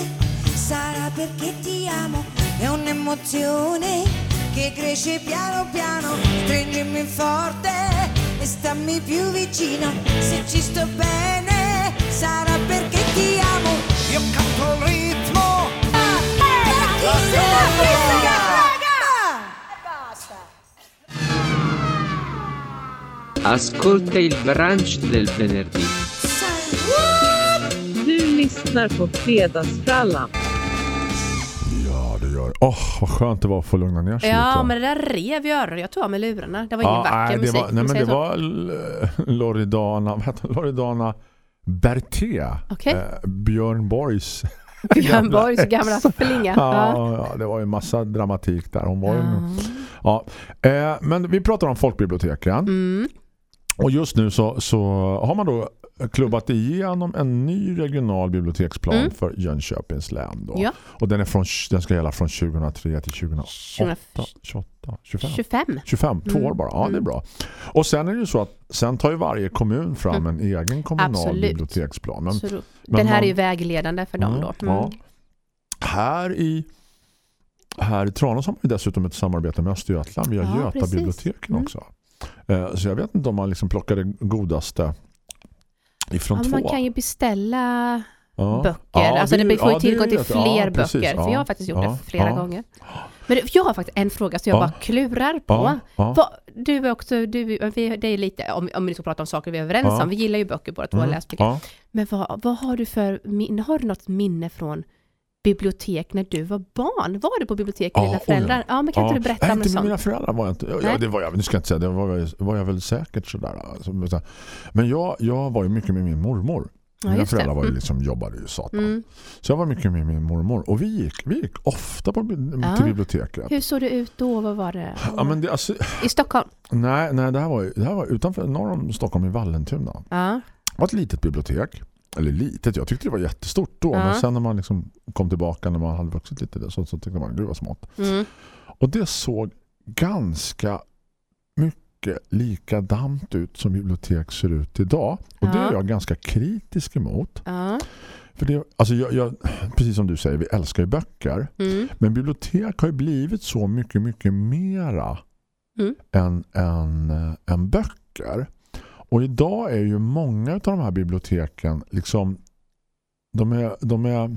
sarà perché ti amo, è un'emozione che cresce piano piano, stringimi forte e stammi più vicino, se ci sto bene sarà perché ti amo, io canto il ritmo. E chi se la frega? Ascolta il brunch del venerdì. Lyssnar på Fredagsfrallan. Ja, det gör Åh, vad skönt det var att få lugna ner sig Ja, lite. men det där rev i öronen. Jag tog av mig lurarna. Det var ingen vacker nej, det musik. var, nej, men det så. var L- Loredana, vad heter hon? Loredana Berté. Okej. Eh, Björn Borgs Björn Borgs gamla flinga. Ja. Ja, ja, det var ju massa dramatik där. Hon var ju, ja. Eh, men vi pratar om folkbiblioteken. Mm. Och just nu så, så har man då klubbat igenom en ny regional biblioteksplan Mm. för Jönköpings län. Då. Ja. Och den, är från, den ska gälla från 2003 till 2008, 28, 25. 25. 25, två Mm. år bara. Ja, det är Mm. bra. Och sen är det ju så att sen tar ju varje kommun fram en egen kommunal Absolut. biblioteksplan. Men, men den här man- är ju vägledande för dem Mm, då. Mm. Ja. Här i här i Tranås har man dessutom ett samarbete med Östergötland via Ja, Göta biblioteken Mm. också. Eh, Så jag vet inte om man liksom det godaste ifrån Ja, två. man kan ju beställa Ja. böcker. Ja, alltså det det, får ju tillgång till fler precis. böcker. För Ja. jag har faktiskt gjort det flera gånger. Men jag har faktiskt en fråga som jag Ja. bara klurar på. Vad, du är också, du, vi, det är lite, om, om vi ska prata om saker vi är överens om. Vi gillar ju böcker båda två, Mm. läst mycket. Men vad, vad har du för? Har du något minne från bibliotek när du var barn? Var du på bibliotek med Ja, dina oh föräldrar? Ja, men kan inte Ja. du berätta Nej, om inte något med sånt? mina föräldrar var jag inte. Ja, det var jag, nu ska jag inte säga, det var, var jag väl säkert sådär. Alltså, Men jag, jag var ju mycket med min mormor. Ja, Mina det. föräldrar var ju Mm. liksom, jobbade ju satan. Mm. Så jag var mycket med min mormor. Och vi gick, vi gick ofta på, Ja. till biblioteket. Hur såg det ut då? Vad var det? Ja, men det, alltså, I Stockholm? nej, nej det, här var, det här var utanför norr om Stockholm i Vallentuna. Ja. Det var ett litet bibliotek. Eller litet, jag tyckte det var jättestort då. Ja. Men sen när man liksom kom tillbaka när man hade vuxit lite så, så tyckte man, gud vad smått. Mm. Och det såg ganska mycket likadant ut som bibliotek ser ut idag. Och det Ja. är jag ganska kritisk emot. Ja. För det, alltså jag, jag, precis som du säger, vi älskar ju böcker. Mm. Men bibliotek har ju blivit så mycket, mycket mera Mm. än, än, äh, än böcker. Och idag är ju många av de här biblioteken liksom de är, de är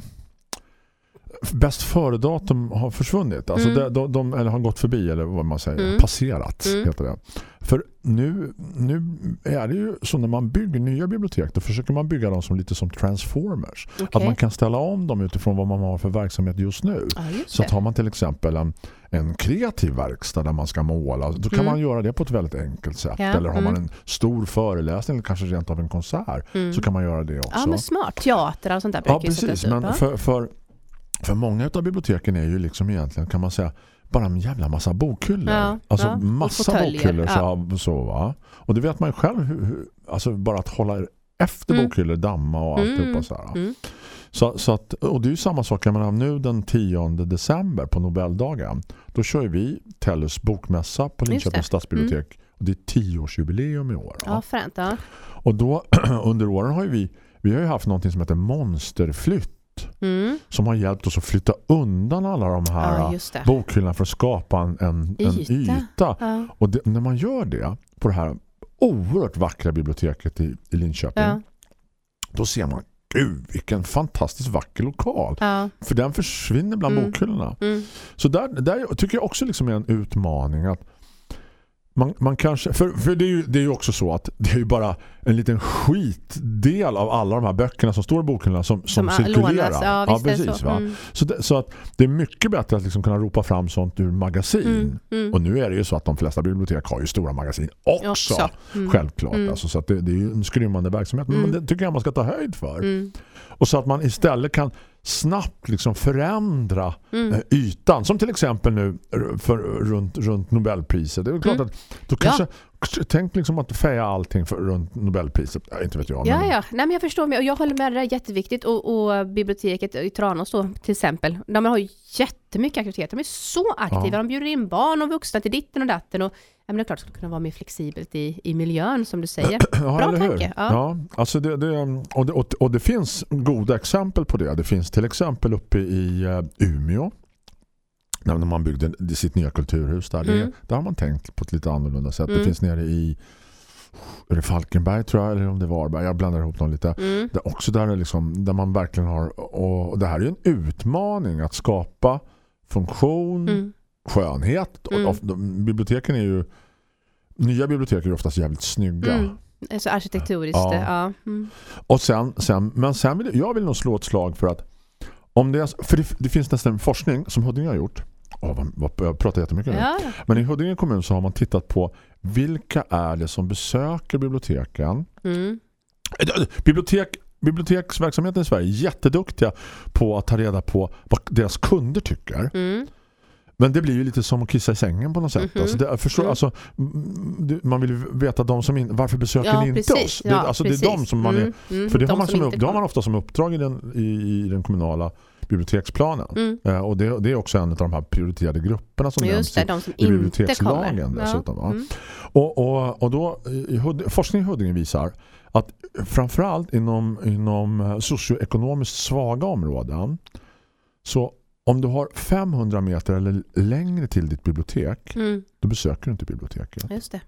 bäst före datum har försvunnit. Alltså Mm. de, de, de, eller har gått förbi eller vad man säger, Mm. passerat Mm. heter det. För nu, nu är det ju så när man bygger nya bibliotek då försöker man bygga dem som lite som transformers. Okej. Att man kan ställa om dem utifrån vad man har för verksamhet just nu. Ja, just Så tar man till exempel en, en kreativ verkstad där man ska måla, då kan Mm. man göra det på ett väldigt enkelt sätt. Ja, Eller har man mm. en stor föreläsning eller kanske rent av en konsert Mm. så kan man göra det också. Ja, men smart. Teater och sånt där Ja, precis. Men för, för För många av biblioteken är ju liksom egentligen kan man säga bara en jävla massa bokhyllor. Ja, alltså ja. Massa bokhyllor ja. så, så va. Och det vet man ju själv hur, hur, alltså bara att hålla efter Mm. bokhyllor, damma och alltihopa Mm, så här. mm. Så, så att, och det är ju samma sak, jag menar nu den 10 december på Nobeldagen, då kör vi Tellus bokmässa på. Linköpings stadsbibliotek. Och det är 10-årsjubileum i år. Ja, fränt. Ja. Och då under åren har vi, vi har ju haft något som heter monsterflytt Mm. som har hjälpt oss att flytta undan alla de här Ja, bokhyllorna för att skapa en, en en Yta. yta. Ja. Och det, när man gör det på det här oerhört vackra biblioteket i, i Linköping Ja. då ser man gud vilken fantastiskt vacker lokal. Ja. För den försvinner bland Mm. bokhyllorna. Mm. Så där, där tycker jag också liksom är en utmaning att man, man kanske, för, för det, är ju, det är ju också så att det är ju bara en liten skitdel av alla de här böckerna som står i bokhyllorna som, som, Som cirkulerar. lånas. Ja, det precis. så. Va? Mm. Så, det, så att det är mycket bättre att liksom kunna ropa fram sånt ur magasin. Mm, mm. Och nu är det ju så att de flesta bibliotek har ju stora magasin också. Också. Mm. Självklart. Mm. Alltså, så att det, det är ju en skrymmande verksamhet. Men Mm. det tycker jag man ska ta höjd för. Och så att man istället kan snabbt liksom förändra Mm. eh, ytan. Som till exempel nu för, runt, runt Nobelpriset. Det är klart Mm. att då kanske, tänk liksom att feja allting för, runt Nobelpriset. Ja, inte vet jag. Ja, men- ja. Nej, men jag förstår. mig. Och jag håller med, det är jätteviktigt. Och, och biblioteket i Tranås då, till exempel. De har jättemycket aktiviteter. De är så aktiva. Ja. De bjuder in barn och vuxna till ditten och datten. Och, ja, men det är klart att det skulle kunna vara mer flexibelt i, i miljön, som du säger. Ja, Bra tanke. Ja. Ja. alltså det, det, och, det, och, och det finns goda exempel på det. Det finns till exempel uppe i eh, Umeå när man byggde sitt nya kulturhus där. Det, Mm. där har man tänkt på ett lite annorlunda sätt. Det Mm. finns nere i är det Falkenberg tror jag eller om det var Varberg. Jag blandar ihop dem lite. Mm. Det är också där, är liksom, där man verkligen har och, och det här är ju en utmaning att skapa funktion, Mm. skönhet. Och, Mm. de, biblioteken är ju nya bibliotek är oftast jävligt snygga. Mm. Så arkitektoriskt. Ja. Ja. Ja. Mm. Och sen, sen, men sen vill jag vill nog slå ett slag för att om det, är, för det, det finns nästan forskning som Huddinge har gjort. Vad, jag pratar jättemycket nu. Ja. Men i Huddinge kommun så har man tittat på vilka är det som besöker biblioteken. Mm. Eh, Bibliotek, biblioteksverksamheten i Sverige är jätteduktiga på att ta reda på vad deras kunder tycker. Mm. Men det blir ju lite som att kissa i sängen på något sätt. Mhm. Alltså det, förstår, Mm. alltså, mm, man vill ju veta de som in, varför besöker Ja, ni inte precis. oss? Det, Ja, alltså det är precis. de som man är, Mm, mm. för det De har, man som som inte upp, det har man ofta som uppdrag i den, i, i den kommunala biblioteksplanen. Mm. Eh, och det, det är också en av de här prioriterade grupperna som Just nämns det, som i bibliotekslagen dessutom. Ja. Mm. Och, och, och då, forskning i Huddinge visar att framförallt inom, inom eh, socioekonomiskt svaga områden så om du har 500 meter eller längre till ditt bibliotek Mm. då besöker du inte biblioteket. Just det.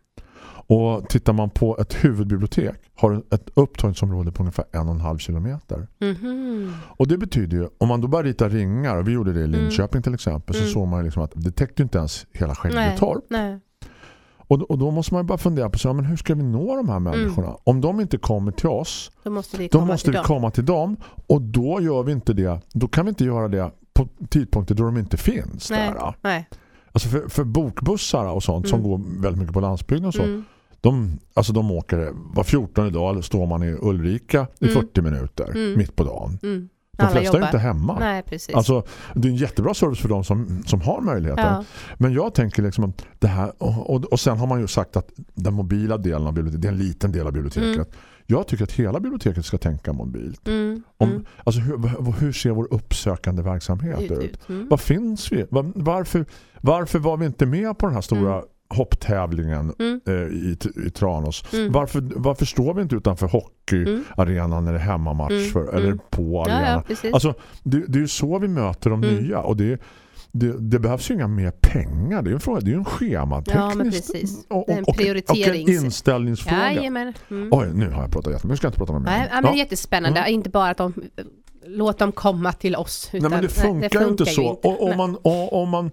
Och tittar man på ett huvudbibliotek har ett upptagningsområde på ungefär en och en halv kilometer. Mhm. Och det betyder ju, om man då bara ritar ringar, och vi gjorde det i Mm. Linköping till exempel, så Mm. såg man liksom att det täckte inte ens hela. Skängetorp. Och, då- och då måste man ju bara fundera på så, men hur ska vi nå de här människorna? Om de inte kommer till oss, Då måste vi då komma måste till vi dem. komma till dem. Och då gör vi inte det. Då kan vi inte göra det på tidpunkter då de inte finns Nej. där. Nej. Alltså för, för bokbussar och sånt som Mm. går väldigt mycket på landsbygden och så. Mm. De, alltså de åker var 14 dag står man i Ulrika i Mm. 40 minuter Mm. mitt på dagen. Mm. De flesta är jobbar. inte hemma. Nej, precis. Alltså, det är en jättebra service för de som, som har möjligheten. ja. Men jag tänker liksom att det här, och, och, och sen har man ju sagt att den mobila delen av biblioteket, det är en liten del av biblioteket. Jag tycker att hela biblioteket ska tänka mobilt. Mm. Om, Mm. Alltså hur, hur ser vår uppsökande verksamhet Ut, ut? Mm. Var finns vi? Var, varför, varför var vi inte med på den här stora Mm. hopptävlingen Mm. eh, i, i Tranås? Mm. Varför, varför står vi inte utanför hockeyarenan är hemmamatch Mm. för, eller på Ja, arenan? ja, precis. Alltså, det, det är ju så vi möter de nya och det, det, det behövs ju inga mer pengar. Det är en, fråga, det är ju en schemateknisk Ja, och, Det och, och, och en inställningsfråga. Jajamän. Mm. Oj, nu har jag pratat jättemycket. Nu ska jag inte prata med mig. Nej, ja, men det är jättespännande. Inte bara att de låt dem komma till oss. Utan, Nej, men det funkar, ju inte så. inte. Och, om, Nej. man, och, om man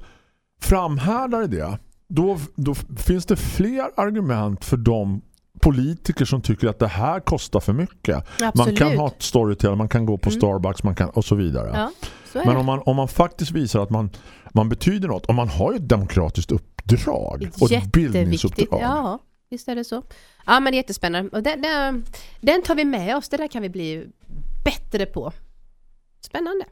framhärdar i det, då, då finns det fler argument för de politiker som tycker att det här kostar för mycket. Man Absolut. kan ha ett storyteller, man kan gå på Mm. Starbucks man kan, och så vidare. Ja, så Men om man, om man faktiskt visar att man, man betyder något, om man har ett demokratiskt uppdrag och ett bildningsuppdrag. Ja, visst är det så. Ja, men det är jättespännande. Och den, den, den tar vi med oss. Det där kan vi bli bättre på. Spännande.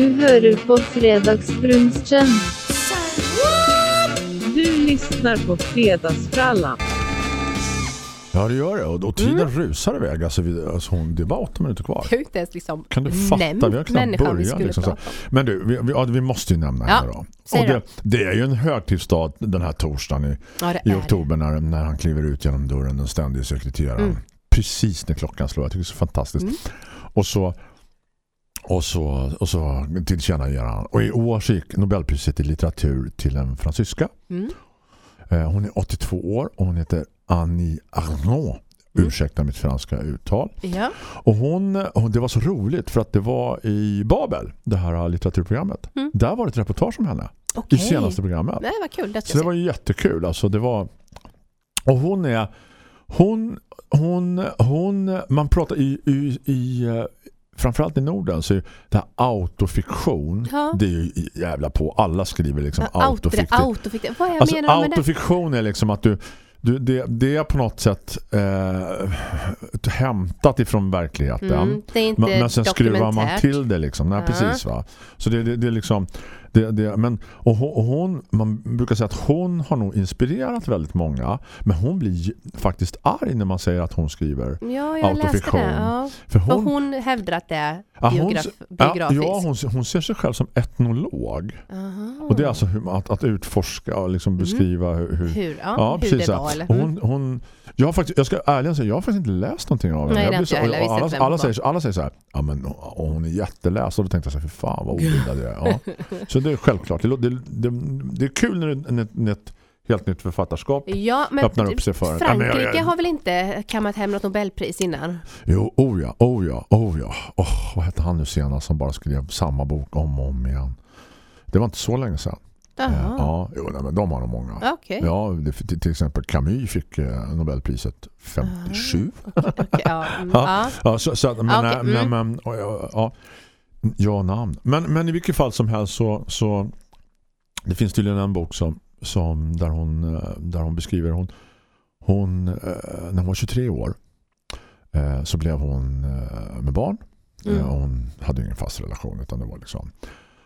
Hører på Fredagsbrunchen. Du lyssnar på Fredagsfrallan. Ja, det gör det. Och, och tiden Mm. rusar iväg. Alltså, vi, alltså, hon, det är bara åtta minuter kvar. Jag inte ens liksom Kan du fatta? Vi har knappt börjat. Liksom. Men du, vi, vi, ja, vi måste ju nämna Ja, henne då. Och det, det är ju en högtidsdag den här torsdagen i, Ja, i oktober när, när han kliver ut genom dörren, den ständige sekreteraren. Mm. Precis när klockan slår. Jag tycker det är så fantastiskt. Mm. Och så och så, och så tillkännager han. Och i år så gick Nobelpriset i litteratur till en fransyska. Mm. Eh, Hon är 82 år och hon heter Annie Arnaud. Mm. Ursäkta mitt franska uttal. Ja. Och hon, det var så roligt för att det var i Babel, det här litteraturprogrammet. Mm. Där var det ett reportage om henne. Okej. I senaste programmet. Nej, vad kul. Det Så det var jättekul. Alltså det var... Och hon är... Hon... Hon... hon man pratar i... i, i eh, framförallt i Norden så är det här autofiktion Ja. det är ju jävla på. Alla skriver liksom. Auto, autofiktion. autofiktion. Vad jag Alltså menar med det? autofiktion är liksom att du, du det, det är på något sätt eh, hämtat ifrån verkligheten. Mm, men, men sen skruvar man till det liksom. Nej, Ja. precis va. Så det, det, det är liksom det, det, men, och hon, och hon, man brukar säga att hon har nog inspirerat väldigt många. Men hon blir faktiskt arg när man säger att hon skriver Ja, jag läste autofiktion. det. Ja. För hon, hon hävdar att det är hon, biograf, ja, biografiskt. ja, hon, hon ser sig själv som etnolog. Aha. Och det är alltså hur, att, att utforska och liksom beskriva hur, hur, Mm. Hur, ja, Ja, hur precis. det var. Eller? Och Mm. Hon, hon, jag, har faktiskt, jag ska ärligen säga, jag har faktiskt inte läst någonting av henne. Och alla, alla, hon säger, alla säger så här, ja men och hon är jätteläst. Och då tänkte jag så här, för fan vad obildad jag är. Ja. Så det är självklart. Det, det, det, är kul när, när, när ett helt nytt författarskap Ja, men öppnar upp sig för. Ja, men Frankrike jag- jag- har väl inte kammat hem något Nobelpris innan? Jo, oh ja, oh ja, oh ja. Oh, vad hette han nu senast som bara skrev samma bok om och om igen? Det var inte så länge sedan. Eh. Ja, jo, nej, men de har nog många. Okej. Ja, det, till, exempel Camus fick eh, Nobelpriset 57. Okej, ja, mm, Ja. ja. Ja, så, så, att- men, Okej, äh, men, mm. men, ja, ja, ja, namn. Men, men i vilket fall som helst så, så det finns tydligen en bok som, som där, hon, eh, där hon beskriver hon, hon eh, när hon var 23 år eh, så blev hon med barn. Mm. Hon hade ingen fast relation utan det var liksom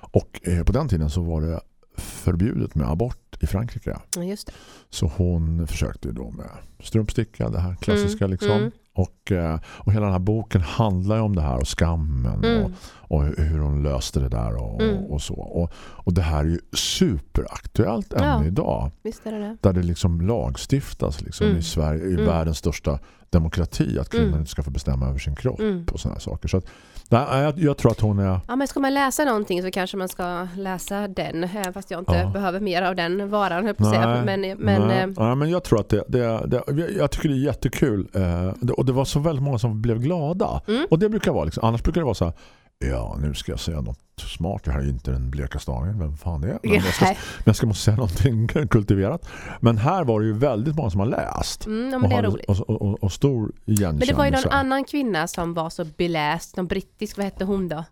och på den tiden så var det förbjudet med abort i Frankrike. Ja, Just det. Så hon försökte då med strumpsticka, det här klassiska Mm, liksom. mm. Och, eh, och hela den här boken handlar ju om det här och skammen Mm. och, och hur hon löste det där och, Mm. och så. Och, och det här är ju superaktuellt Ja. idag. Visst är det det. Där det liksom lagstiftas liksom Mm. i Sverige, i Mm. världens största demokrati att kvinnor Mm. inte ska få bestämma över sin kropp Mm. och sådana saker. Så att, nej, jag, jag tror att hon är Ja, men ska man läsa någonting så kanske man ska läsa den. Även fast jag inte Ja. behöver mer av den varan, höll på att säga. Men, men nej, eh, nej, men jag tror att det, det, det jag tycker det är jättekul eh, det, och det var så väldigt många som blev glada Mm. och det brukar vara liksom, annars brukar det vara så här ja nu ska jag säga något smart jag har ju inte den blekaste aningen vem fan är men jag, ska, men jag ska måste säga någonting kultiverat men här var det ju väldigt många som har läst Mm, ja, och, men det är har- roligt. och, och, och, och stor igenkänning Men det var ju någon annan kvinna som var så beläst, någon brittisk, vad hette hon då?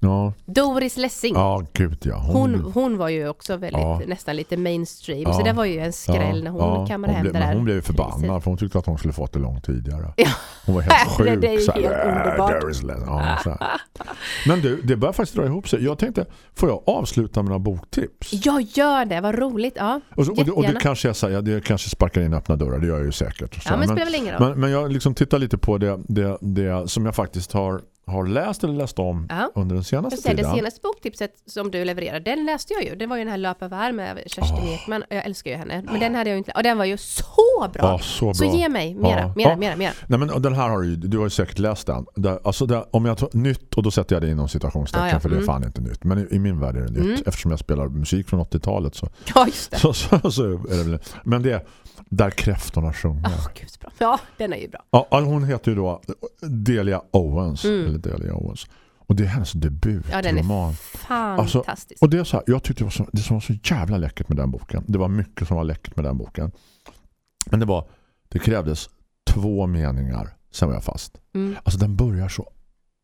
ja, Doris Lessing. ja gud ja Hon, hon var ju också väldigt, Ja. nästan lite mainstream. Ja. Så det var ju en skräll när hon kammade hem det där. hon blev ju förbannad för hon tyckte att hon skulle fått det långt tidigare. Ja. Hon var helt Det sjuk. är ju så här, helt "Äh. Ja. Men du, det börjar faktiskt dra ihop sig. Jag tänkte, får jag avsluta med några boktips? Jag gör det, vad roligt. Ja, Och, så, och, det, och det kanske jag säger, det kanske sparkar in öppna dörrar, det gör jag ju säkert. Så Ja, men det roll. men, men jag liksom tittar lite på det, det, det som jag faktiskt har, har läst eller läst om Ja. under den senaste det tiden. senaste boktipset som du levererade, den läste jag ju. Det var ju den här Löpa var med Kerstin Ekman. Jag älskar ju henne. Men den hade jag inte, och den var ju så bra. Ja, så bra. Så ge mig mera, Ja. mera, mera, mera. Nej men den här har du du har ju säkert läst den. Där, alltså där, om jag tar nytt, och då sätter jag det inom citationstecken Ja, för det är Mm. fan inte nytt. Men i, i min värld är det nytt. Mm. Eftersom jag spelar musik från 80-talet så, Ja, just det. så, så, så är det. Men det Där kräftorna sjunger. Åh, gud bra. Ja, den är ju bra. Ja, hon heter ju då Delia Owens. Mm. Eller Delia Owens. Och det är hennes debut. Ja, den är roman. fantastisk. Alltså, och det är så här, jag tyckte det var, så, det som var så jävla läckert med den boken. Det var mycket som var läckert med den boken. Men det var, det krävdes två meningar. Sen var jag fast. Mm. Alltså den börjar så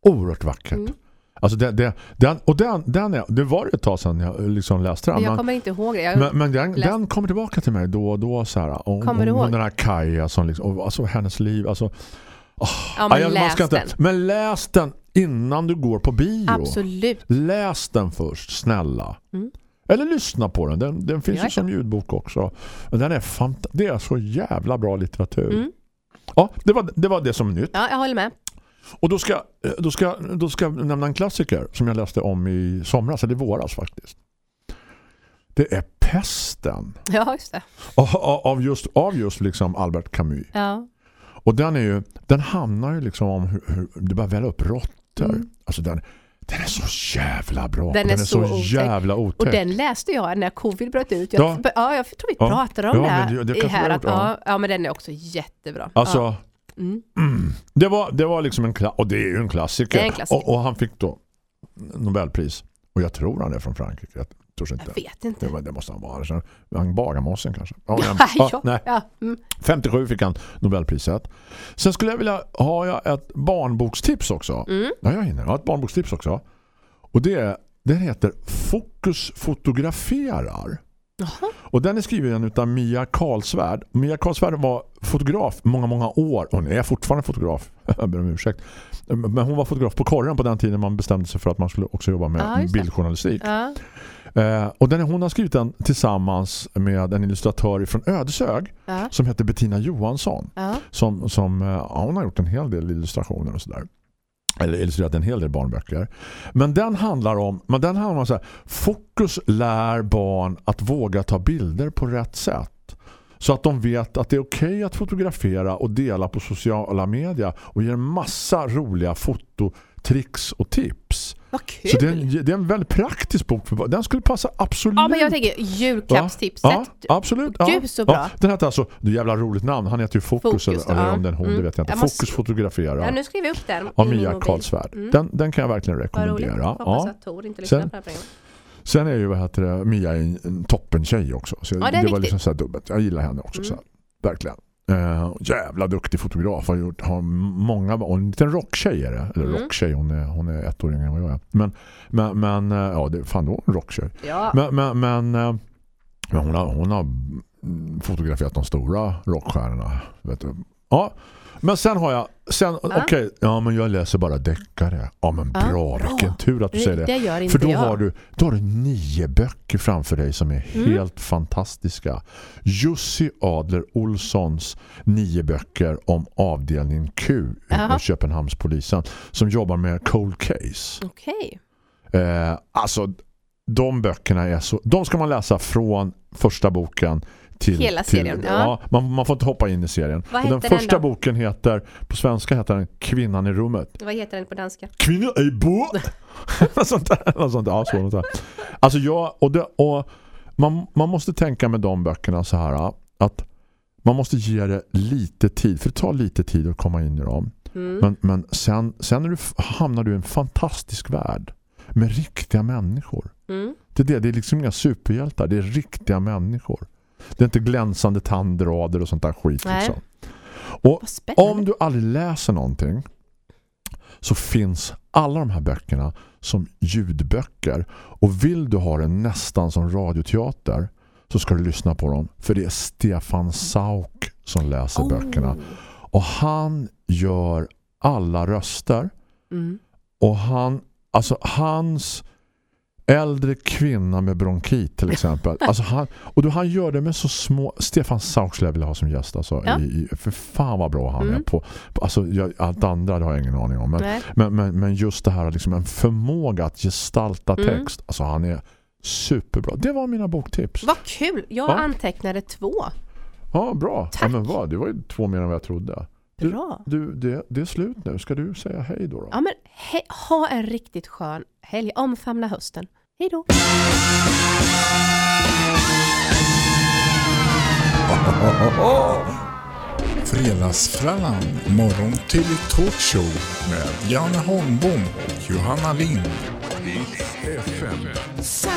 oerhört vackert. Mm. Alltså det, det, den, och den, den är, det var ett tag sedan jag liksom läste den. Men jag kommer inte ihåg det. Men, men den, den kommer tillbaka till mig då och då så här. Och, Kommer du ihåg? den här Kaja som liksom, och, alltså hennes liv alltså, ja, men jag- läs inte, den. Men läs den innan du går på bio. Absolut. Läs den först, snälla. Mm. Eller lyssna på den. Den, den finns ju som ljudbok också. Den är det är så jävla bra litteratur. Mm. Ja, det var, det var det som är nytt. Ja, jag håller med. Och då ska, eh, då, ska, då ska jag nämna en klassiker som jag läste om i somras, eller våras faktiskt. Det är Pesten. Ja, just det. Av, just, av just liksom Albert Camus. Ja. Och den är ju, den handlar ju liksom om hur, hur det bara väl upp råttor. Mm. Alltså den, den är så jävla bra. Den är så så otäck. jävla otäck. Och den läste jag när covid bröt ut. Jag, Ja. ja. jag tror vi pratade om Ja, det, det- det här. Att, ja, men den är också jättebra. Alltså, ja. Mm. det, var, det var liksom en och det är ju en klassiker. Det en klassiker. Och, och han fick då Nobelpris. Och jag tror han är från Frankrike. Jag tror inte. Jag vet inte. Det, var- det måste han vara. Han Bagarmossen kanske. Ja, Ja, ja, nej. ja. Mm. 57 fick han Nobelpriset. Sen skulle jag vilja ha jag ett barnbokstips också. Mm. Ja, jag hinner. Jag har ett barnbokstips också. Och det, den heter Fokus fotograferar. Och den är skriven av Mia Karlsvärd. Mia Karlsvärd var fotograf många, många år. Hon är fortfarande fotograf. Jag ber om ursäkt. Men hon var fotograf på korren på den tiden man bestämde sig för att man skulle också jobba med det. bildjournalistik. Ja. Eh, och den, hon har skrivit den tillsammans med en illustratör från Ödeshög Ja. som heter Bettina Johansson. Som, som, eh, ja, hon har gjort en hel del illustrationer och sådär. Eller illustrerat en hel del barnböcker. Men den handlar om, men den handlar om så här, fokus lär barn att våga ta bilder på rätt sätt. Så att de vet att det är okej att fotografera och dela på sociala medier och ger massa roliga fototricks och tips. Vad kul! Så det är, en, det är en väldigt praktisk bok. För, den skulle passa absolut. Ja, men jag tänker julklappstipset. Ja, ja, absolut. Ja. Gud, så bra. Ja, den heter alltså, det jävla roligt namn. Han heter ju Fokus, Fokus, eller, eller om den hon, det Mm. vet jag inte. Jag måste- Fokus fotografera. Ja, nu skriver jag upp den av Mia. Karlsvärd. Mm. Den, den kan jag verkligen Vad roligt. rekommendera. Hoppas Ja. att Tor inte lyssnar Sen, på den sen är ju vad heter det, Mia en, en toppen tjej också. Så Ja, det det var liksom så här dubbelt. Jag gillar henne också. Mm. Så här. Verkligen. Uh, jävla duktig fotograf. Har gjort, har många, och en liten rocktjej är det. Eller Mm. rocktjej, hon är, hon är ett år yngre än vad jag är. Men, men, men eh, ja, det, fan då en rocktjej. Ja. Men, men, men, eh, men hon, har, hon har fotograferat de stora rockstjärnorna. Vet du. Ja, men sen har jag sen, okej, ja men jag läser bara deckare. Ja men Ja, bra, bra. vilken tur att du säger det. det gör inte För då jag. har, du, då har du nio böcker framför dig som är Mm. helt fantastiska. Jussi Adler Olssons nio böcker om avdelning Q hos Köpenhamnspolisen som jobbar med cold case. Okej. Eh, alltså de böckerna är så de ska man läsa från första boken till Hela till, serien, ja. ja. man, man får inte hoppa in i serien. Vad Och den den första då? boken heter på svenska heter den Kvinnan i rummet. Vad heter den på danska? Kvinna i bo. Sånt där, sånt där. Ja, så, något där. Alltså jag och, det, och man, man måste tänka med de böckerna så här att man måste ge det lite tid för det tar lite tid att komma in i dem. Mm. Men, men sen, sen du, hamnar du i en fantastisk värld med riktiga människor. Mm. Det är, det, det är liksom inga superhjältar, det är riktiga människor. Det är inte glänsande tandrader och sånt där skit. Nej. Liksom. Och om du aldrig läser någonting så finns alla de här böckerna som ljudböcker. Och vill du ha det nästan som radioteater så ska du lyssna på dem. För det är Stefan Sauk som läser Oh. böckerna. Och han gör alla röster. Mm. Och han, alltså hans äldre kvinna med bronkit till exempel. Alltså han, och då han gör det med så små... Stefan Sauk skulle jag vilja ha som gäst. Alltså, Ja. i, i, för fan vad bra han Mm. är på. alltså, jag, allt andra har jag ingen aning om. Men, men, men, men just det här liksom en förmåga att gestalta Mm. text. Alltså han är superbra. Det var mina boktips. Vad kul! Jag Ja. antecknade två. Ja, bra. Ja, men vad? Det var ju två mer än vad jag trodde. Du, Bra. du, det, det är slut nu. Ska du säga hej då? då? Ja, men he- ha en riktigt skön helg. Omfamna hösten. Hej då! Fredagsfrallan, morgon till talkshow med Janne Holmbom och Johanna Lind. FM. Sa